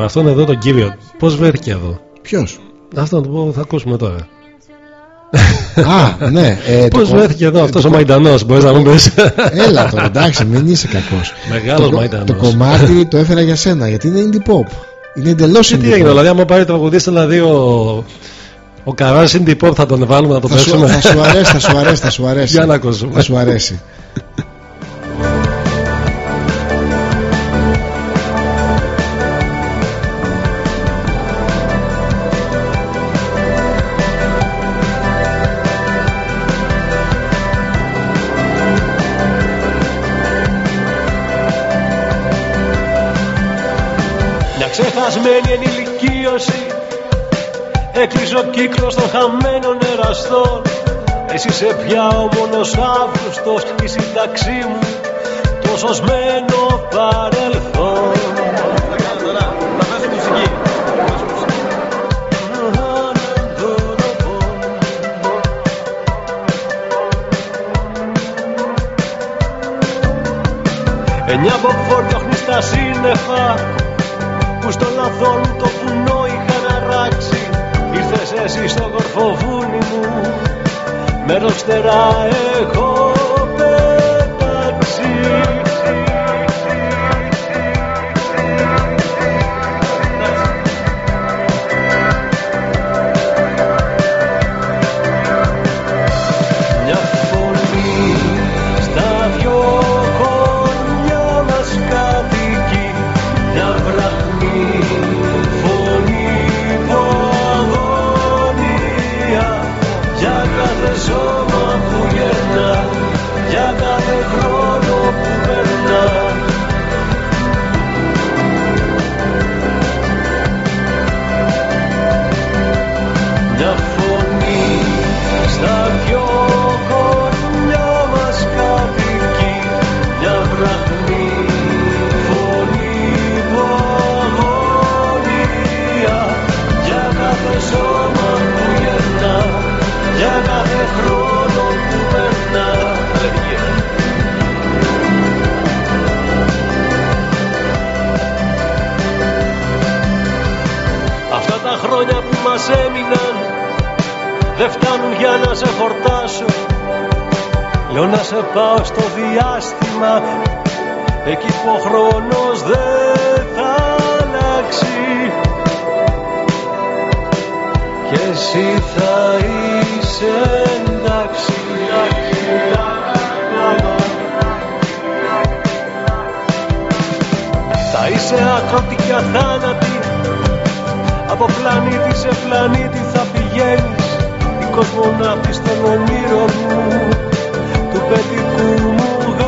τώρα, αυτόν εδώ τον κύριο, πώς βρέθηκε εδώ; Ποιος; Αυτό που θα ακούσουμε τώρα. Α, ναι. Ε, Πώς το κο- βρέθηκε εδώ αυτός ο Μαϊντανός, μπορείς να μου πεις; Έλα τώρα, εντάξει, μην είσαι κακός. Μεγάλος το, Μαϊντανός. το κομμάτι το έφερα για σένα γιατί είναι indie pop. Είναι εντελώς Τι indie έγινε, pop. δηλαδή, άμα πάρει τραγουδίστη, δηλαδή ο, ο Καράς Indie Pop θα τον βάλουμε να το Θα σου, παίξουμε; θα σου αρέσει, θα σου αρέσει, θα σου αρέσει. Για να ακούσουμε. Θα σου αρέσει. Ξεχασμένη ενηλικίωση Έκλεισε ο κύκλος των χαμένων εραστών. Εσύ είσαι πια ο μόνος Αύγουστος Η σύνταξή μου Το σωσμένο παρελθόν. Εννιά μποφόρ διώχνει στα σύννεφα που στο λαθόν το βουνό είχαν αράξει. Ήρθες εσύ στο κορφοβούνι μου. Μέρος φτερά έχω δεν φτάνουν για να σε χορτάσω Λέω να σε πάω στο διάστημα. Εκεί που ο χρόνος δεν θα αλλάξει και εσύ θα είσαι εντάξει. Θα είσαι άκρωτη και αθάνατη Από πλανήτη σε πλανήτη θα πηγαίνεις Η κοσμοναύτη στον ονείρο μου Του παιδικού μου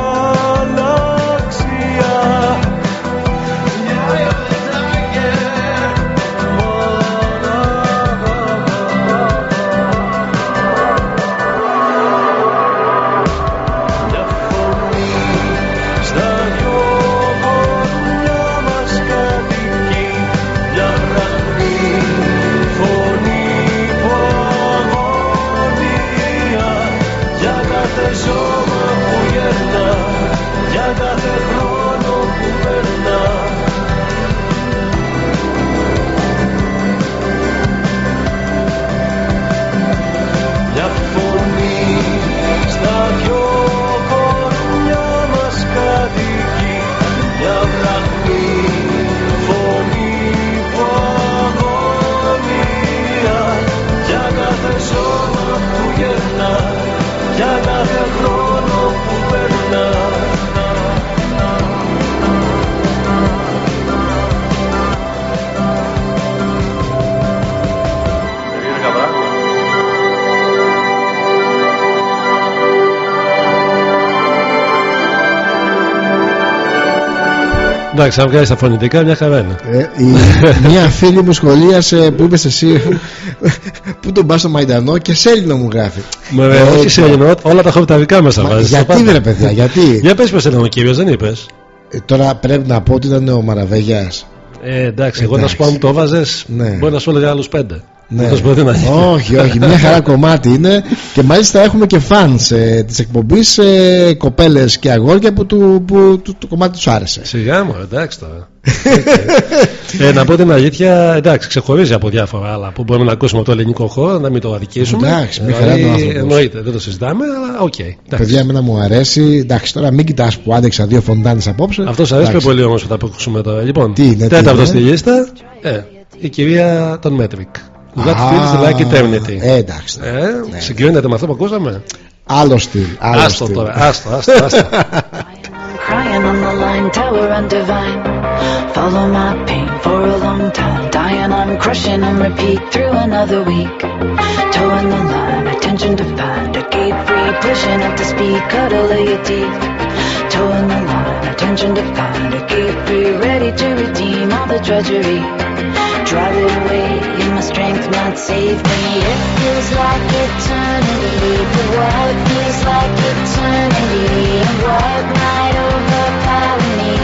Εντάξει, αν βγάζει τα φωνητικά, μια χαρά είναι. Ε, η- μια φίλη μου σχολίασε που είπες εσύ που τον πας στο Μαϊντανό και σε Έλληνο μου γράφει. Μα, Ε, όχι σε Ελληνό, όλα τα έχω τα δικά μας θα Μα βάζεις. γιατί τα πάντα. βρε παιδιά, γιατί; Για πες πως ήταν ο κύριος, δεν είπες. Ε, τώρα πρέπει να πω ότι ήταν ο Μαραβέγιας Ε, εντάξει, εγώ να σου πω αν μου το βάζες, Ναι. μπορεί να σου έλεγα άλλους πέντε. Ναι. Θα σου πω τι να γίνει. όχι, όχι, μια χαρά κομμάτι είναι και μάλιστα έχουμε και φανς ε, της εκπομπής ε, κοπέλες και αγόρια που, του, που του- το κομμάτι τους άρεσε. Σιγά μου, εντάξει τώρα. ε, να πω την αλήθεια, εντάξει, ξεχωρίζει από διάφορα άλλα που μπορούμε να ακούσουμε από το ελληνικό χώρο, να μην το αδικήσουμε. Εντάξει, μια χαρά Δηλαδή, είναι ο άνθρωπος. Εννοείται, δεν το συζητάμε, αλλά οκ. εντάξει. Παιδιά, εμένα μου αρέσει. Εντάξει, τώρα μην κοιτάς που άντεξα δύο φοντάνες απόψε. Αυτός αρέσει πιο Εντάξει. πολύ όμως που θα ακούσουμε τώρα. Λοιπόν, Τι είναι, τι τέταρτος είναι; στη λίστα, ε, η κυρία των Metric. That Α, feels like eternity. ε, εντάξει. Ε, Συγκρίνεται με αυτό που ακούσαμε. Άλλο στυλ. Άλλο Άστο στυλ. τώρα, άστο, άστο. άστο. Crying on the line, tower undivine. Follow my pain for a long time. Dying, I'm crushing and repeat through another week. Towing the line, attention to find a gate free. Pushing up the speed, cuddle of your teeth. Towing the line, attention to find a gate free. Ready to redeem all the drudgery. Drive it away, and my strength might save me. It feels like eternity, but what feels like eternity? And what might overpower me?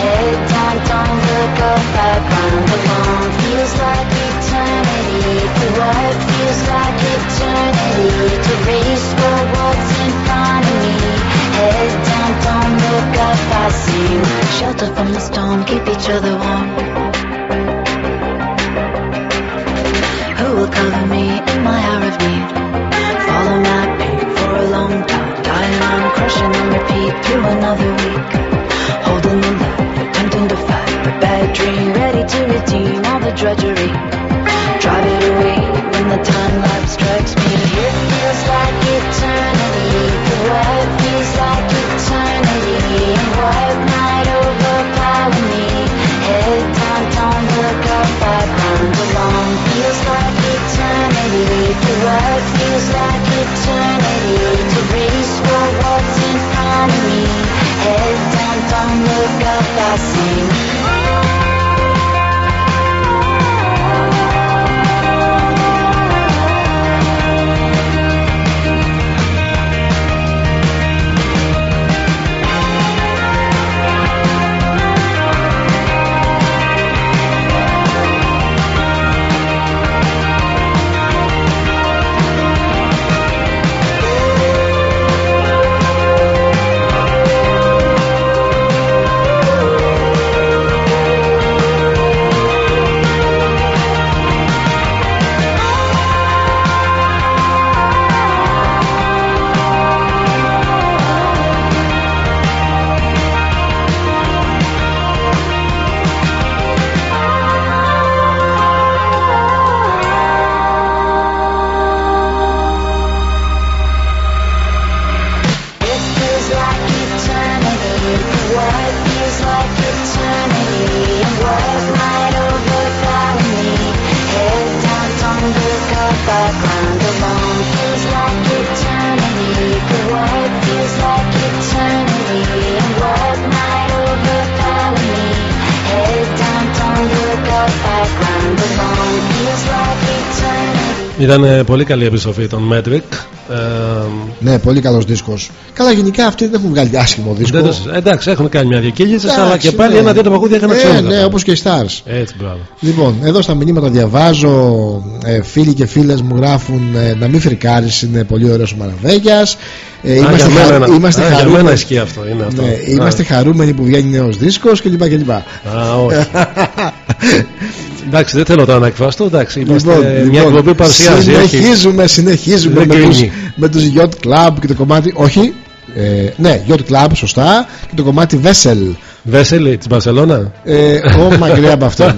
Head down, don't look up, I find alone. Feels like eternity, but what feels like eternity? To race for what's in front of me. Head down, don't look up, I see shelter from the storm, keep each other warm. Will cover me in my hour of need? Follow my pain for a long time. Dying on, crushing and repeat through another week. Holding the line, attempting to fight, but bad dream, ready to redeem all the drudgery. Drive it away when the time lapse strikes I see. Ήταν ε, πολύ καλή επιστροφή των Metric. Ε, Ναι, πολύ καλός δίσκος. Καλά, γενικά αυτοί δεν έχουν βγάλει άσχημο δίσκο. δεν το συζητώ. εντάξει, έχουν κάνει μια διακύληση, Εντάξει, αλλά και πάλι ναι. ένα-δύο τραγούδια έκανα Ε, ξέρω. ναι, όπως και οι Stars. Έτσι, μπράβο. Λοιπόν, εδώ στα μηνύματα διαβάζω ε, φίλοι και φίλες μου γράφουν ε, να μην φρικάρεις, είναι πολύ ωραίος ο Μαραβέγιας. Ε, Α, είμαστε για μένα, χαρ- είναι- είμαστε α, για χαρούμενοι- μένα ισχύει αυτό, είναι αυτό. Ναι, Α. είμαστε χαρούμενοι που βγαίνει νέος δίσκος κλπ. κλπ. Α, όχι. εντάξει, δεν θέλω τώρα να εκφραστώ. Εντάξει, είμαστε Λοιπόν, μια λοιπόν, εκπομπή παρουσιάζει. όχι. συνεχίζουμε, συνεχίζουμε Δεν με τους, κρίνει. με τους Yacht Club και το κομμάτι, όχι, ε, ναι, Yacht Club, σωστά, και το κομμάτι Vessel. Βέσελη της Μπαρσελόνα. Ε, ο μακριά από αυτό.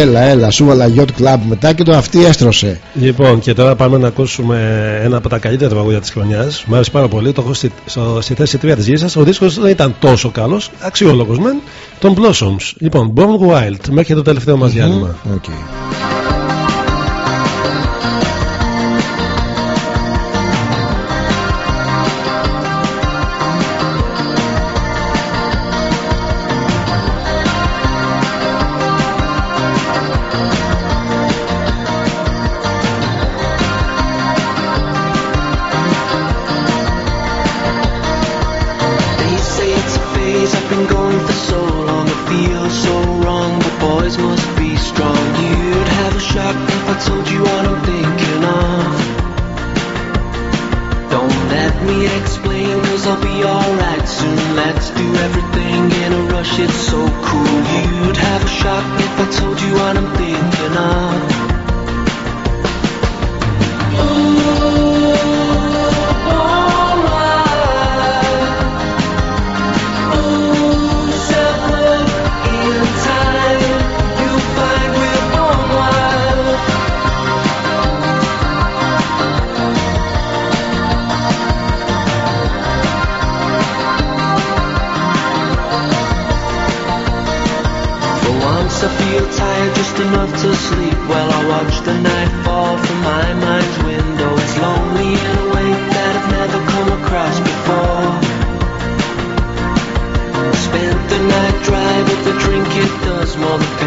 Έλα, έλα, σου βάλα Yacht Club μετά και το αυτή έστρωσε. Λοιπόν, και τώρα πάμε να ακούσουμε ένα από τα καλύτερα τραγούδια της χρονιάς. Μου άρεσε πάρα πολύ. Το έχω στη, στο, στη θέση 3 της γύρα. Ο δίσκος δεν ήταν τόσο καλός, αξιόλογος μεν. Τον Blossoms. Λοιπόν, Born Wild, μέχρι το τελευταίο μας διάλειμμα. Okay. this moment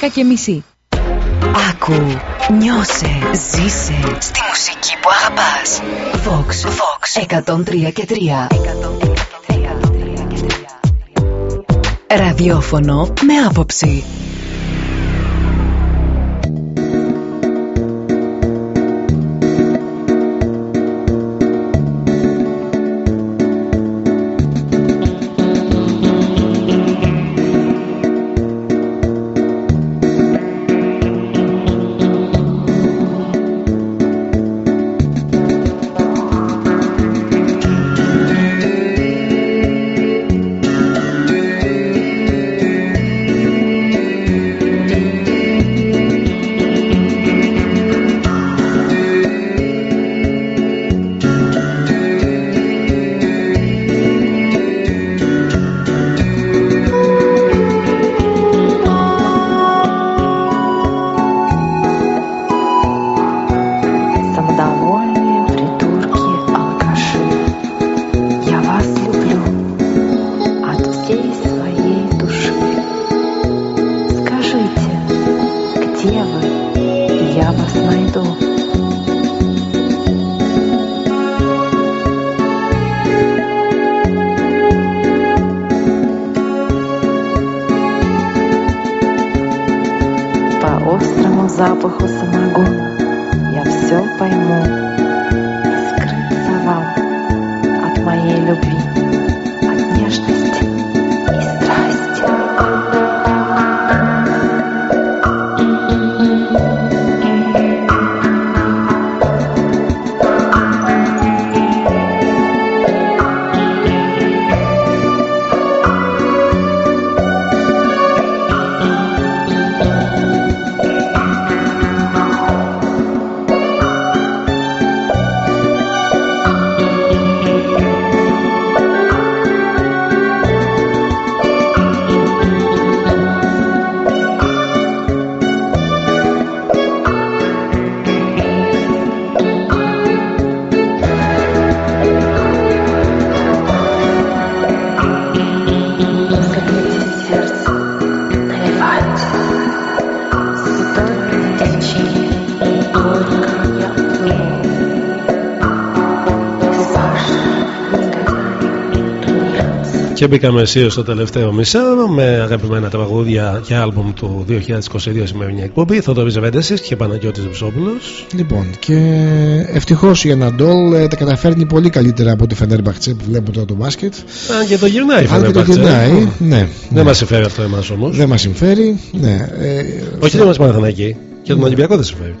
10.30. Άκου, νιώσε, ζήσε στη μουσική που αγαπάς. Vox, Vox 103 και 3. Ραδιόφωνο με άποψη. запаху Και μπήκαμε αισίω στο τελευταίο μισό με αγαπημένα τραγούδια και άλμπουμ του 2022 σημερινή εκπομπή. Θοδωρής Βέντεση και Παναγιώτης Βουσόπουλος. Λοιπόν, και ευτυχώς η Αναντόλ ε, τα καταφέρνει πολύ καλύτερα από τη Φενέρμπαχτσε που βλέπουμε τώρα το μπάσκετ. Αν και το γυρνάει η Αν και το Fenerbahce. γυρνάει, ναι. Δεν ναι. μας συμφέρει αυτό εμάς όμως. Δεν μας συμφέρει. Ναι. Ε, Όχι δεν μας Παναθανακή. Και τον Ολυμπιακό δεν συμφέρει.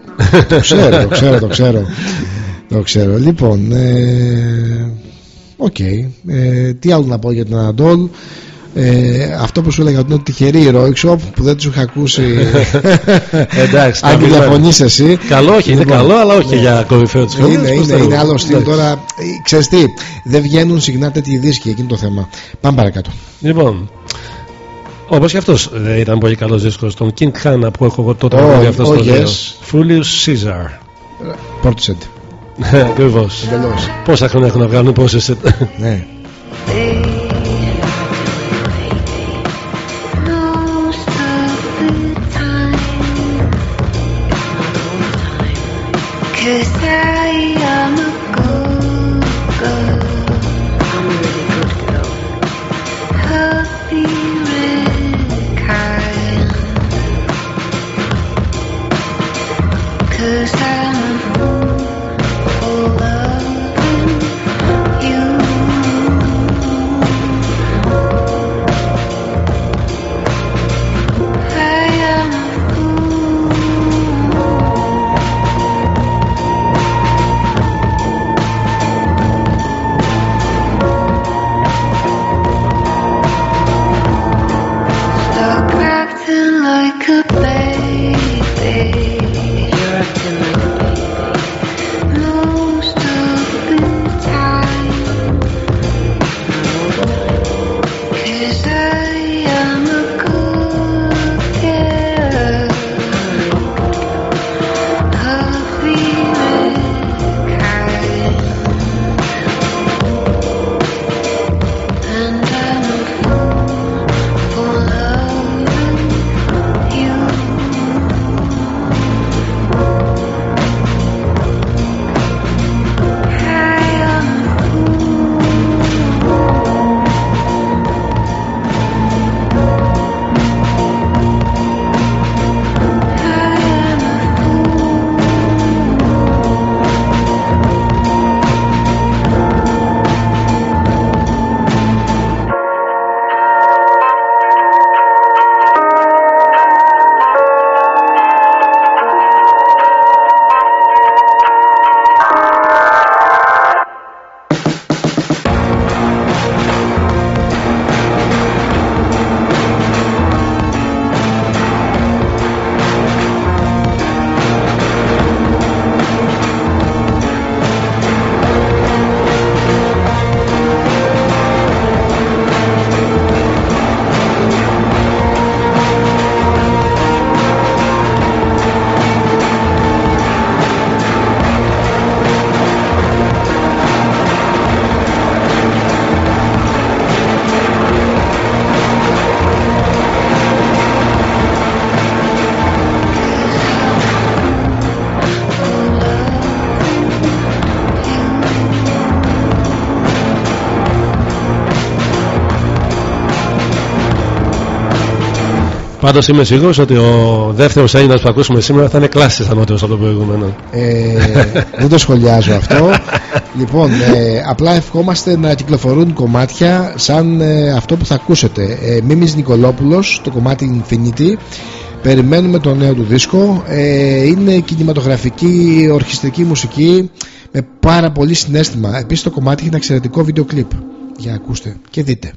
το ξέρω, το ξέρω, το ξέρω. το ξέρω. Λοιπόν, ε, οκ. Ε, τι άλλο να πω για την Ανατόλ. Ε, αυτό που σου έλεγα ότι είναι τυχερή η Röyksopp που δεν τους είχα ακούσει. Εντάξει, Αν και τα διαφωνείς εσύ. Καλό, όχι, είναι Λοιπόν, καλό, αλλά όχι ναι. για κορυφαίο τη χρονιά. Είναι, είναι, είναι άλλο στυλ τώρα. Ε, Ξέρεις τι, δεν βγαίνουν συχνά τέτοιοι δίσκοι, εκείνο το θέμα. Πάμε παρακάτω. Λοιπόν, όπως και αυτός ήταν πολύ καλός δίσκος, τον King Hannah που έχω εγώ το Oh, τραγούδι αυτό oh, στο yes. yes. Foolius Caesar. Πόρτισεντ. Ακριβώς. Εντελώς. Πόσα χρόνια έχουν να βγάλουν πόσες. Ναι. Πάντως είμαι σίγουρος ότι ο δεύτερος Έλληνας που θα ακούσουμε σήμερα θα είναι κλάσει ανώτερο από τον προηγούμενο. Ε, δεν το σχολιάζω αυτό. λοιπόν, ε, απλά ευχόμαστε να κυκλοφορούν κομμάτια σαν ε, αυτό που θα ακούσετε. Ε, Μίμης Νικολόπουλος, το κομμάτι Infinity. Περιμένουμε το νέο του δίσκο. Ε, είναι κινηματογραφική, ορχιστρική μουσική με πάρα πολύ συνέστημα. Επίσης το κομμάτι έχει ένα εξαιρετικό βίντεο κλιπ. Για ακούστε και δείτε.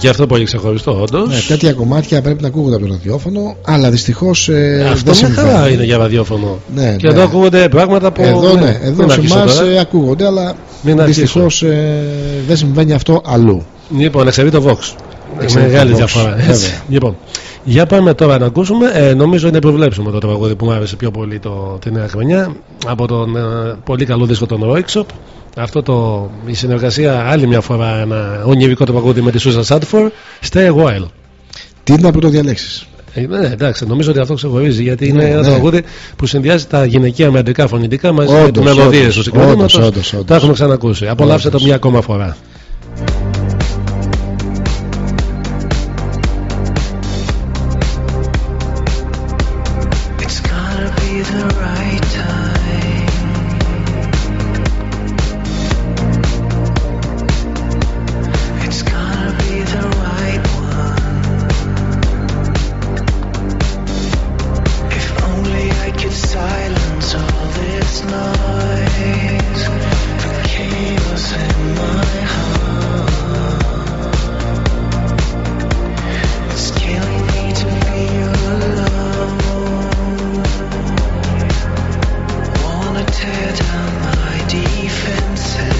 Και αυτό πολύ ξεχωριστό, όντως. Ναι, τέτοια κομμάτια πρέπει να ακούγονται από το ραδιόφωνο, αλλά δυστυχώς ε, Αυτό δεν μια χαρά συμβαίνει. είναι για ραδιόφωνο. Ναι, και ναι. εδώ ακούγονται πράγματα που. Εδώ, ναι, εδώ μην σε αρχίσω εμάς τώρα. ακούγονται, αλλά Μην αρχίσω. δυστυχώς δεν συμβαίνει αυτό αλλού. Λοιπόν, εξαιρεί το Vox. Εξαιρεί το Μεγάλη Vox, διαφορά. βέβαια. Έτσι. Λοιπόν, για πάμε τώρα να ακούσουμε. Ε, νομίζω είναι προβλέψιμο το τραγούδι που μου άρεσε πιο πολύ το, τη νέα χρονιά από τον ε, πολύ καλό δίσκο των Roixop. Αυτό το, η συνεργασία άλλη μια φορά ένα ονειρικό τραγούδι με τη Susan Sadford Stay a while. Τι είναι να το διαλέξεις; Ε, ναι, εντάξει, νομίζω ότι αυτό ξεχωρίζει γιατί είναι Ναι, ένα ναι. τραγούδι που συνδυάζει τα γυναικεία με αντρικά φωνητικά μαζί με Όντως, τις μελωδίες όντως, του συγκροτήματο. όντως, όντως, όντως. Τα έχουμε ξανακούσει. Απολαύστε το Όντως. μια ακόμα φορά. Tear down my defenses.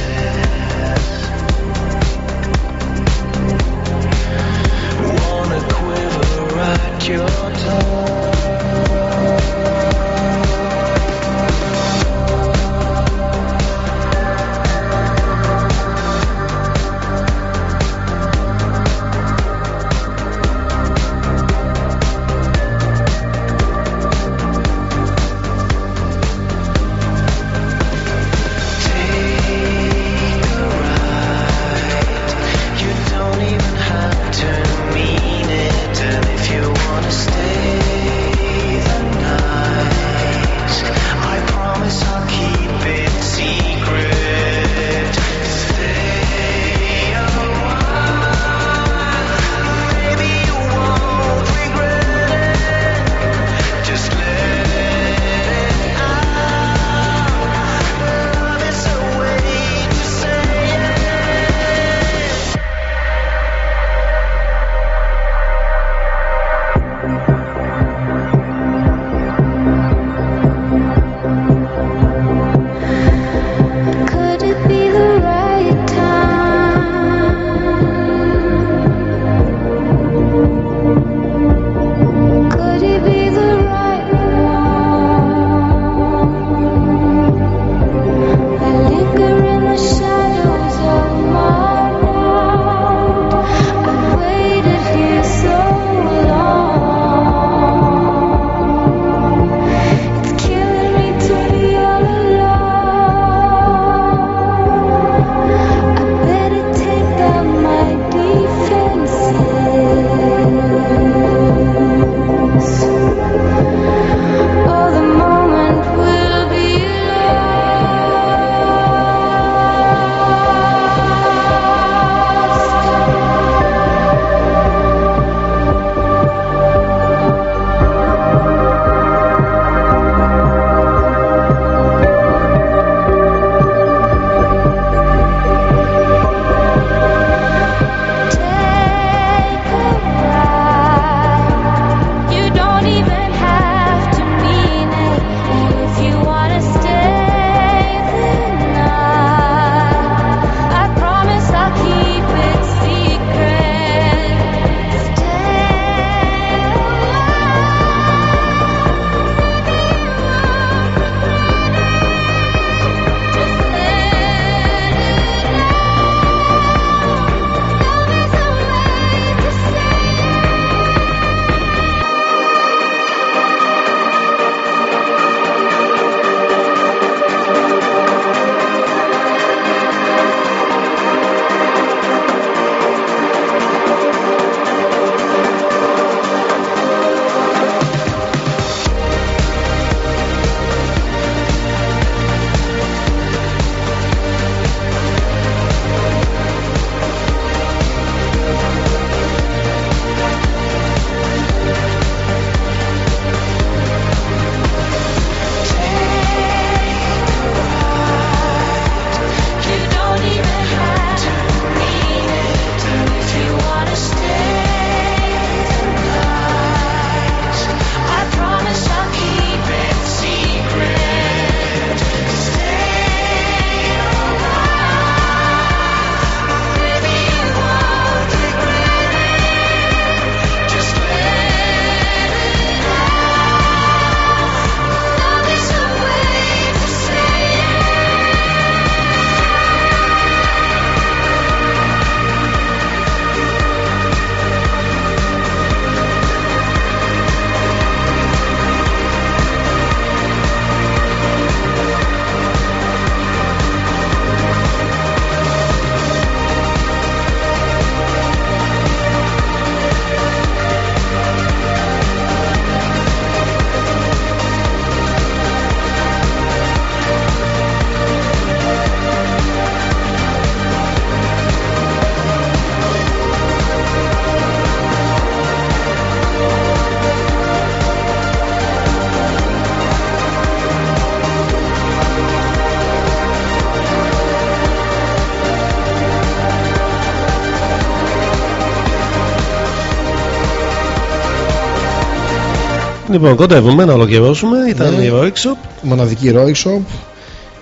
Λοιπόν, κοντεύουμε να ολοκληρώσουμε. Ήταν Ναι. η Heroic Shop. Μοναδική Heroic Shop.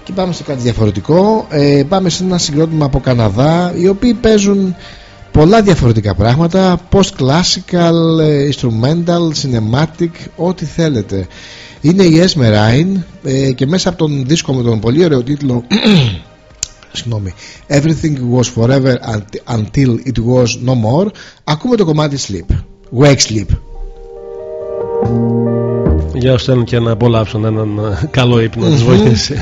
Και πάμε σε κάτι διαφορετικό. Ε, πάμε σε ένα συγκρότημα από Καναδά, οι οποίοι παίζουν πολλά διαφορετικά πράγματα. Post-classical, ε, instrumental, cinematic, ό,τι θέλετε. Είναι η Esmerine ε, και μέσα από τον δίσκο με τον πολύ ωραίο τίτλο συγγνώμη, Everything was forever unt- until it was no more ακούμε το κομμάτι Sleep Wake Sleep Για όσους θέλουν και να απολαύσουν έναν ε, καλό ύπνο να τους Μμμ. βοηθήσει.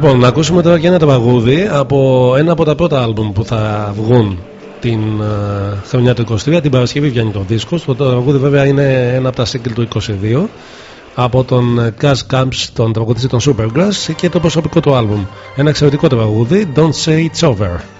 Λοιπόν, να ακούσουμε τώρα και ένα τραγούδι από ένα από τα πρώτα άλμπουμ που θα βγουν την ε, χρονιά του 23. Την Παρασκευή βγαίνει το δίσκο. Το τραγούδι βέβαια είναι ένα από τα single του 22 από τον ε, Gus Camps, τον τραγουδιστή των Supergrass και το προσωπικό του άλμπουμ. Ένα εξαιρετικό τραγούδι, Don't Say It's Over.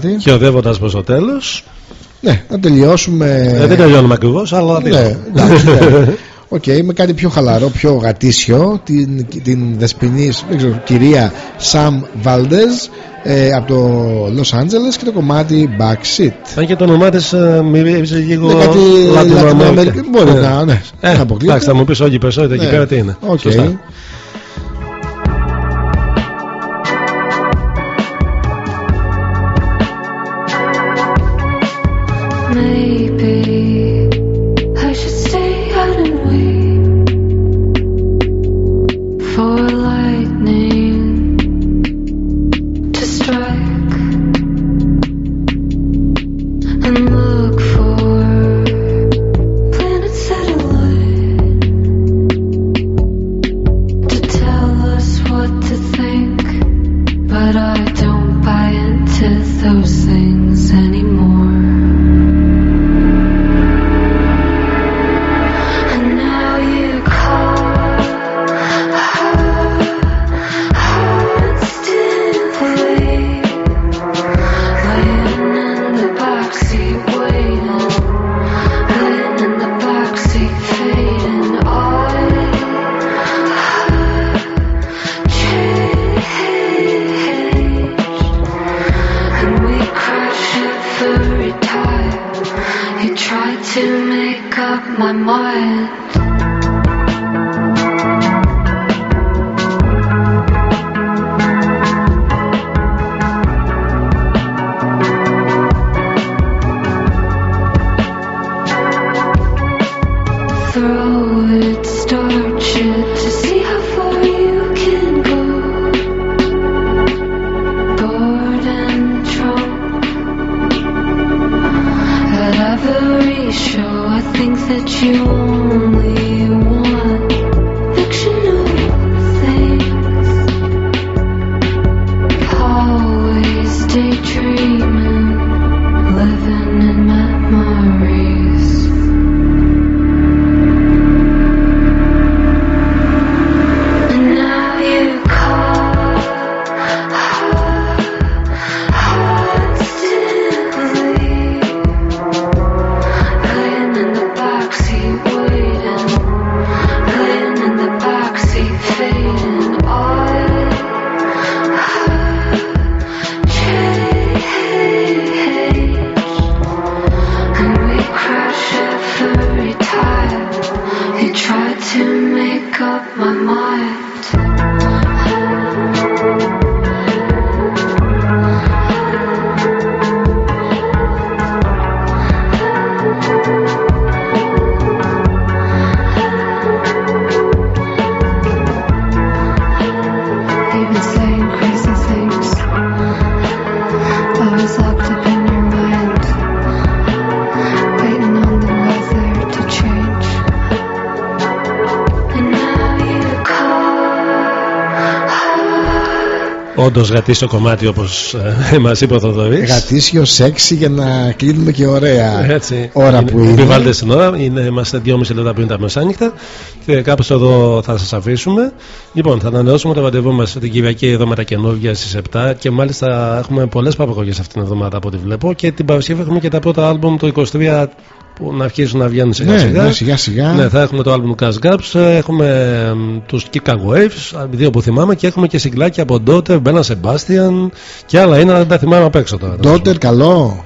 κομμάτι. οδεύοντα προς το τέλος. Ναι, να τελειώσουμε. Ε, δεν τελειώνουμε ακριβώς, αλλά. Ναι, εντάξει. Ναι. Okay, με κάτι πιο χαλαρό, πιο γατήσιο την, την δεσποινή κυρία Σαμ Valdez ε, από το Λος Άντζελες και το κομμάτι Backseat. Αν και το όνομά της ε, λίγο ναι, κάτι Λατινοαμερική. Μπορεί ναι. να, ναι. Ε, να Εντάξει, θα μου πεις όχι περισσότερο εκεί ναι. πέρα τι είναι. Okay. Σωστά. Όντως γατήσιο κομμάτι όπως ε, μας είπε ο Θοδωρής. Γατήσιο, σεξι για να κλείνουμε και ωραία Έτσι. ώρα που είναι. Επιβάλλεται στην ώρα. Είναι, είμαστε 2,5 λεπτά πριν τα μεσάνυχτα. Και κάπως εδώ θα σας αφήσουμε. Λοιπόν, θα ανανεώσουμε το ραντεβού μας την Κυριακή εδώ με τα καινούργια στις 7. Και μάλιστα έχουμε πολλές παραγωγέ αυτήν την εβδομάδα από ό,τι βλέπω. Και την Παρασκευή έχουμε και τα πρώτα άλμπουμ του 23 που να αρχίσουν να βγαίνουν σιγά Ναι, σιγά. ναι, σιγά σιγά. Ναι, θα έχουμε το άλμπουμ Cash Gaps, ε, έχουμε τους Chicago Waves, δύο που θυμάμαι, και έχουμε και συγκλάκια από Daughter, Bella Sebastian και άλλα είναι, αλλά δεν τα θυμάμαι απ' έξω τώρα. Ντότερ, καλό.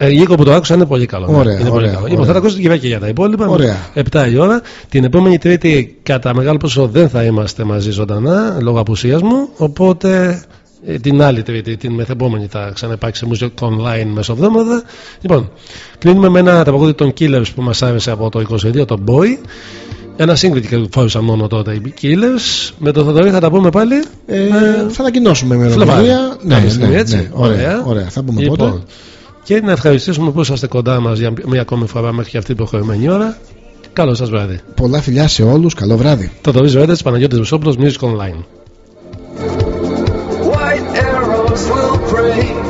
Ε, λίγο που το άκουσα είναι πολύ καλό. ναι. Ωραία, είναι πολύ ωραία, καλό. ωραία. Λοιπόν, θα τα ακούσετε την Κυριακή για τα υπόλοιπα. Ωραία. 7 η ώρα. Την επόμενη Τρίτη, κατά μεγάλο ποσό, δεν θα είμαστε μαζί ζωντανά λόγω απουσίας μου. Οπότε ε, την άλλη Τρίτη, την μεθεπόμενη, θα ξαναυπάρξει σε Music Online μεσοβδόμαδα. Λοιπόν, κλείνουμε με ένα τραγούδι των Killers που μας άρεσε από το 22, το Boy. Ένα σύγκριτη κυκλοφόρησαν μόνο τότε οι Killers. Με το Θοδωρή θα τα πούμε πάλι. Ε, θα ανακοινώσουμε με Φλεβάρι. ημερομηνία. Ναι, Κάποια ναι, στιγμή, έτσι. ναι, ωραία, ωραία. Θα πούμε Λοιπόν, πότε. Και να ευχαριστήσουμε που είσαστε κοντά μας για μια ακόμη φορά μέχρι και αυτή την προχωρημένη ώρα. Καλό σας βράδυ. Πολλά φιλιά σε όλους, καλό βράδυ. Το Δωρή Βέντε, Παναγιώτης Βουσόπουλος, Music Online. White arrows will break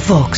Vox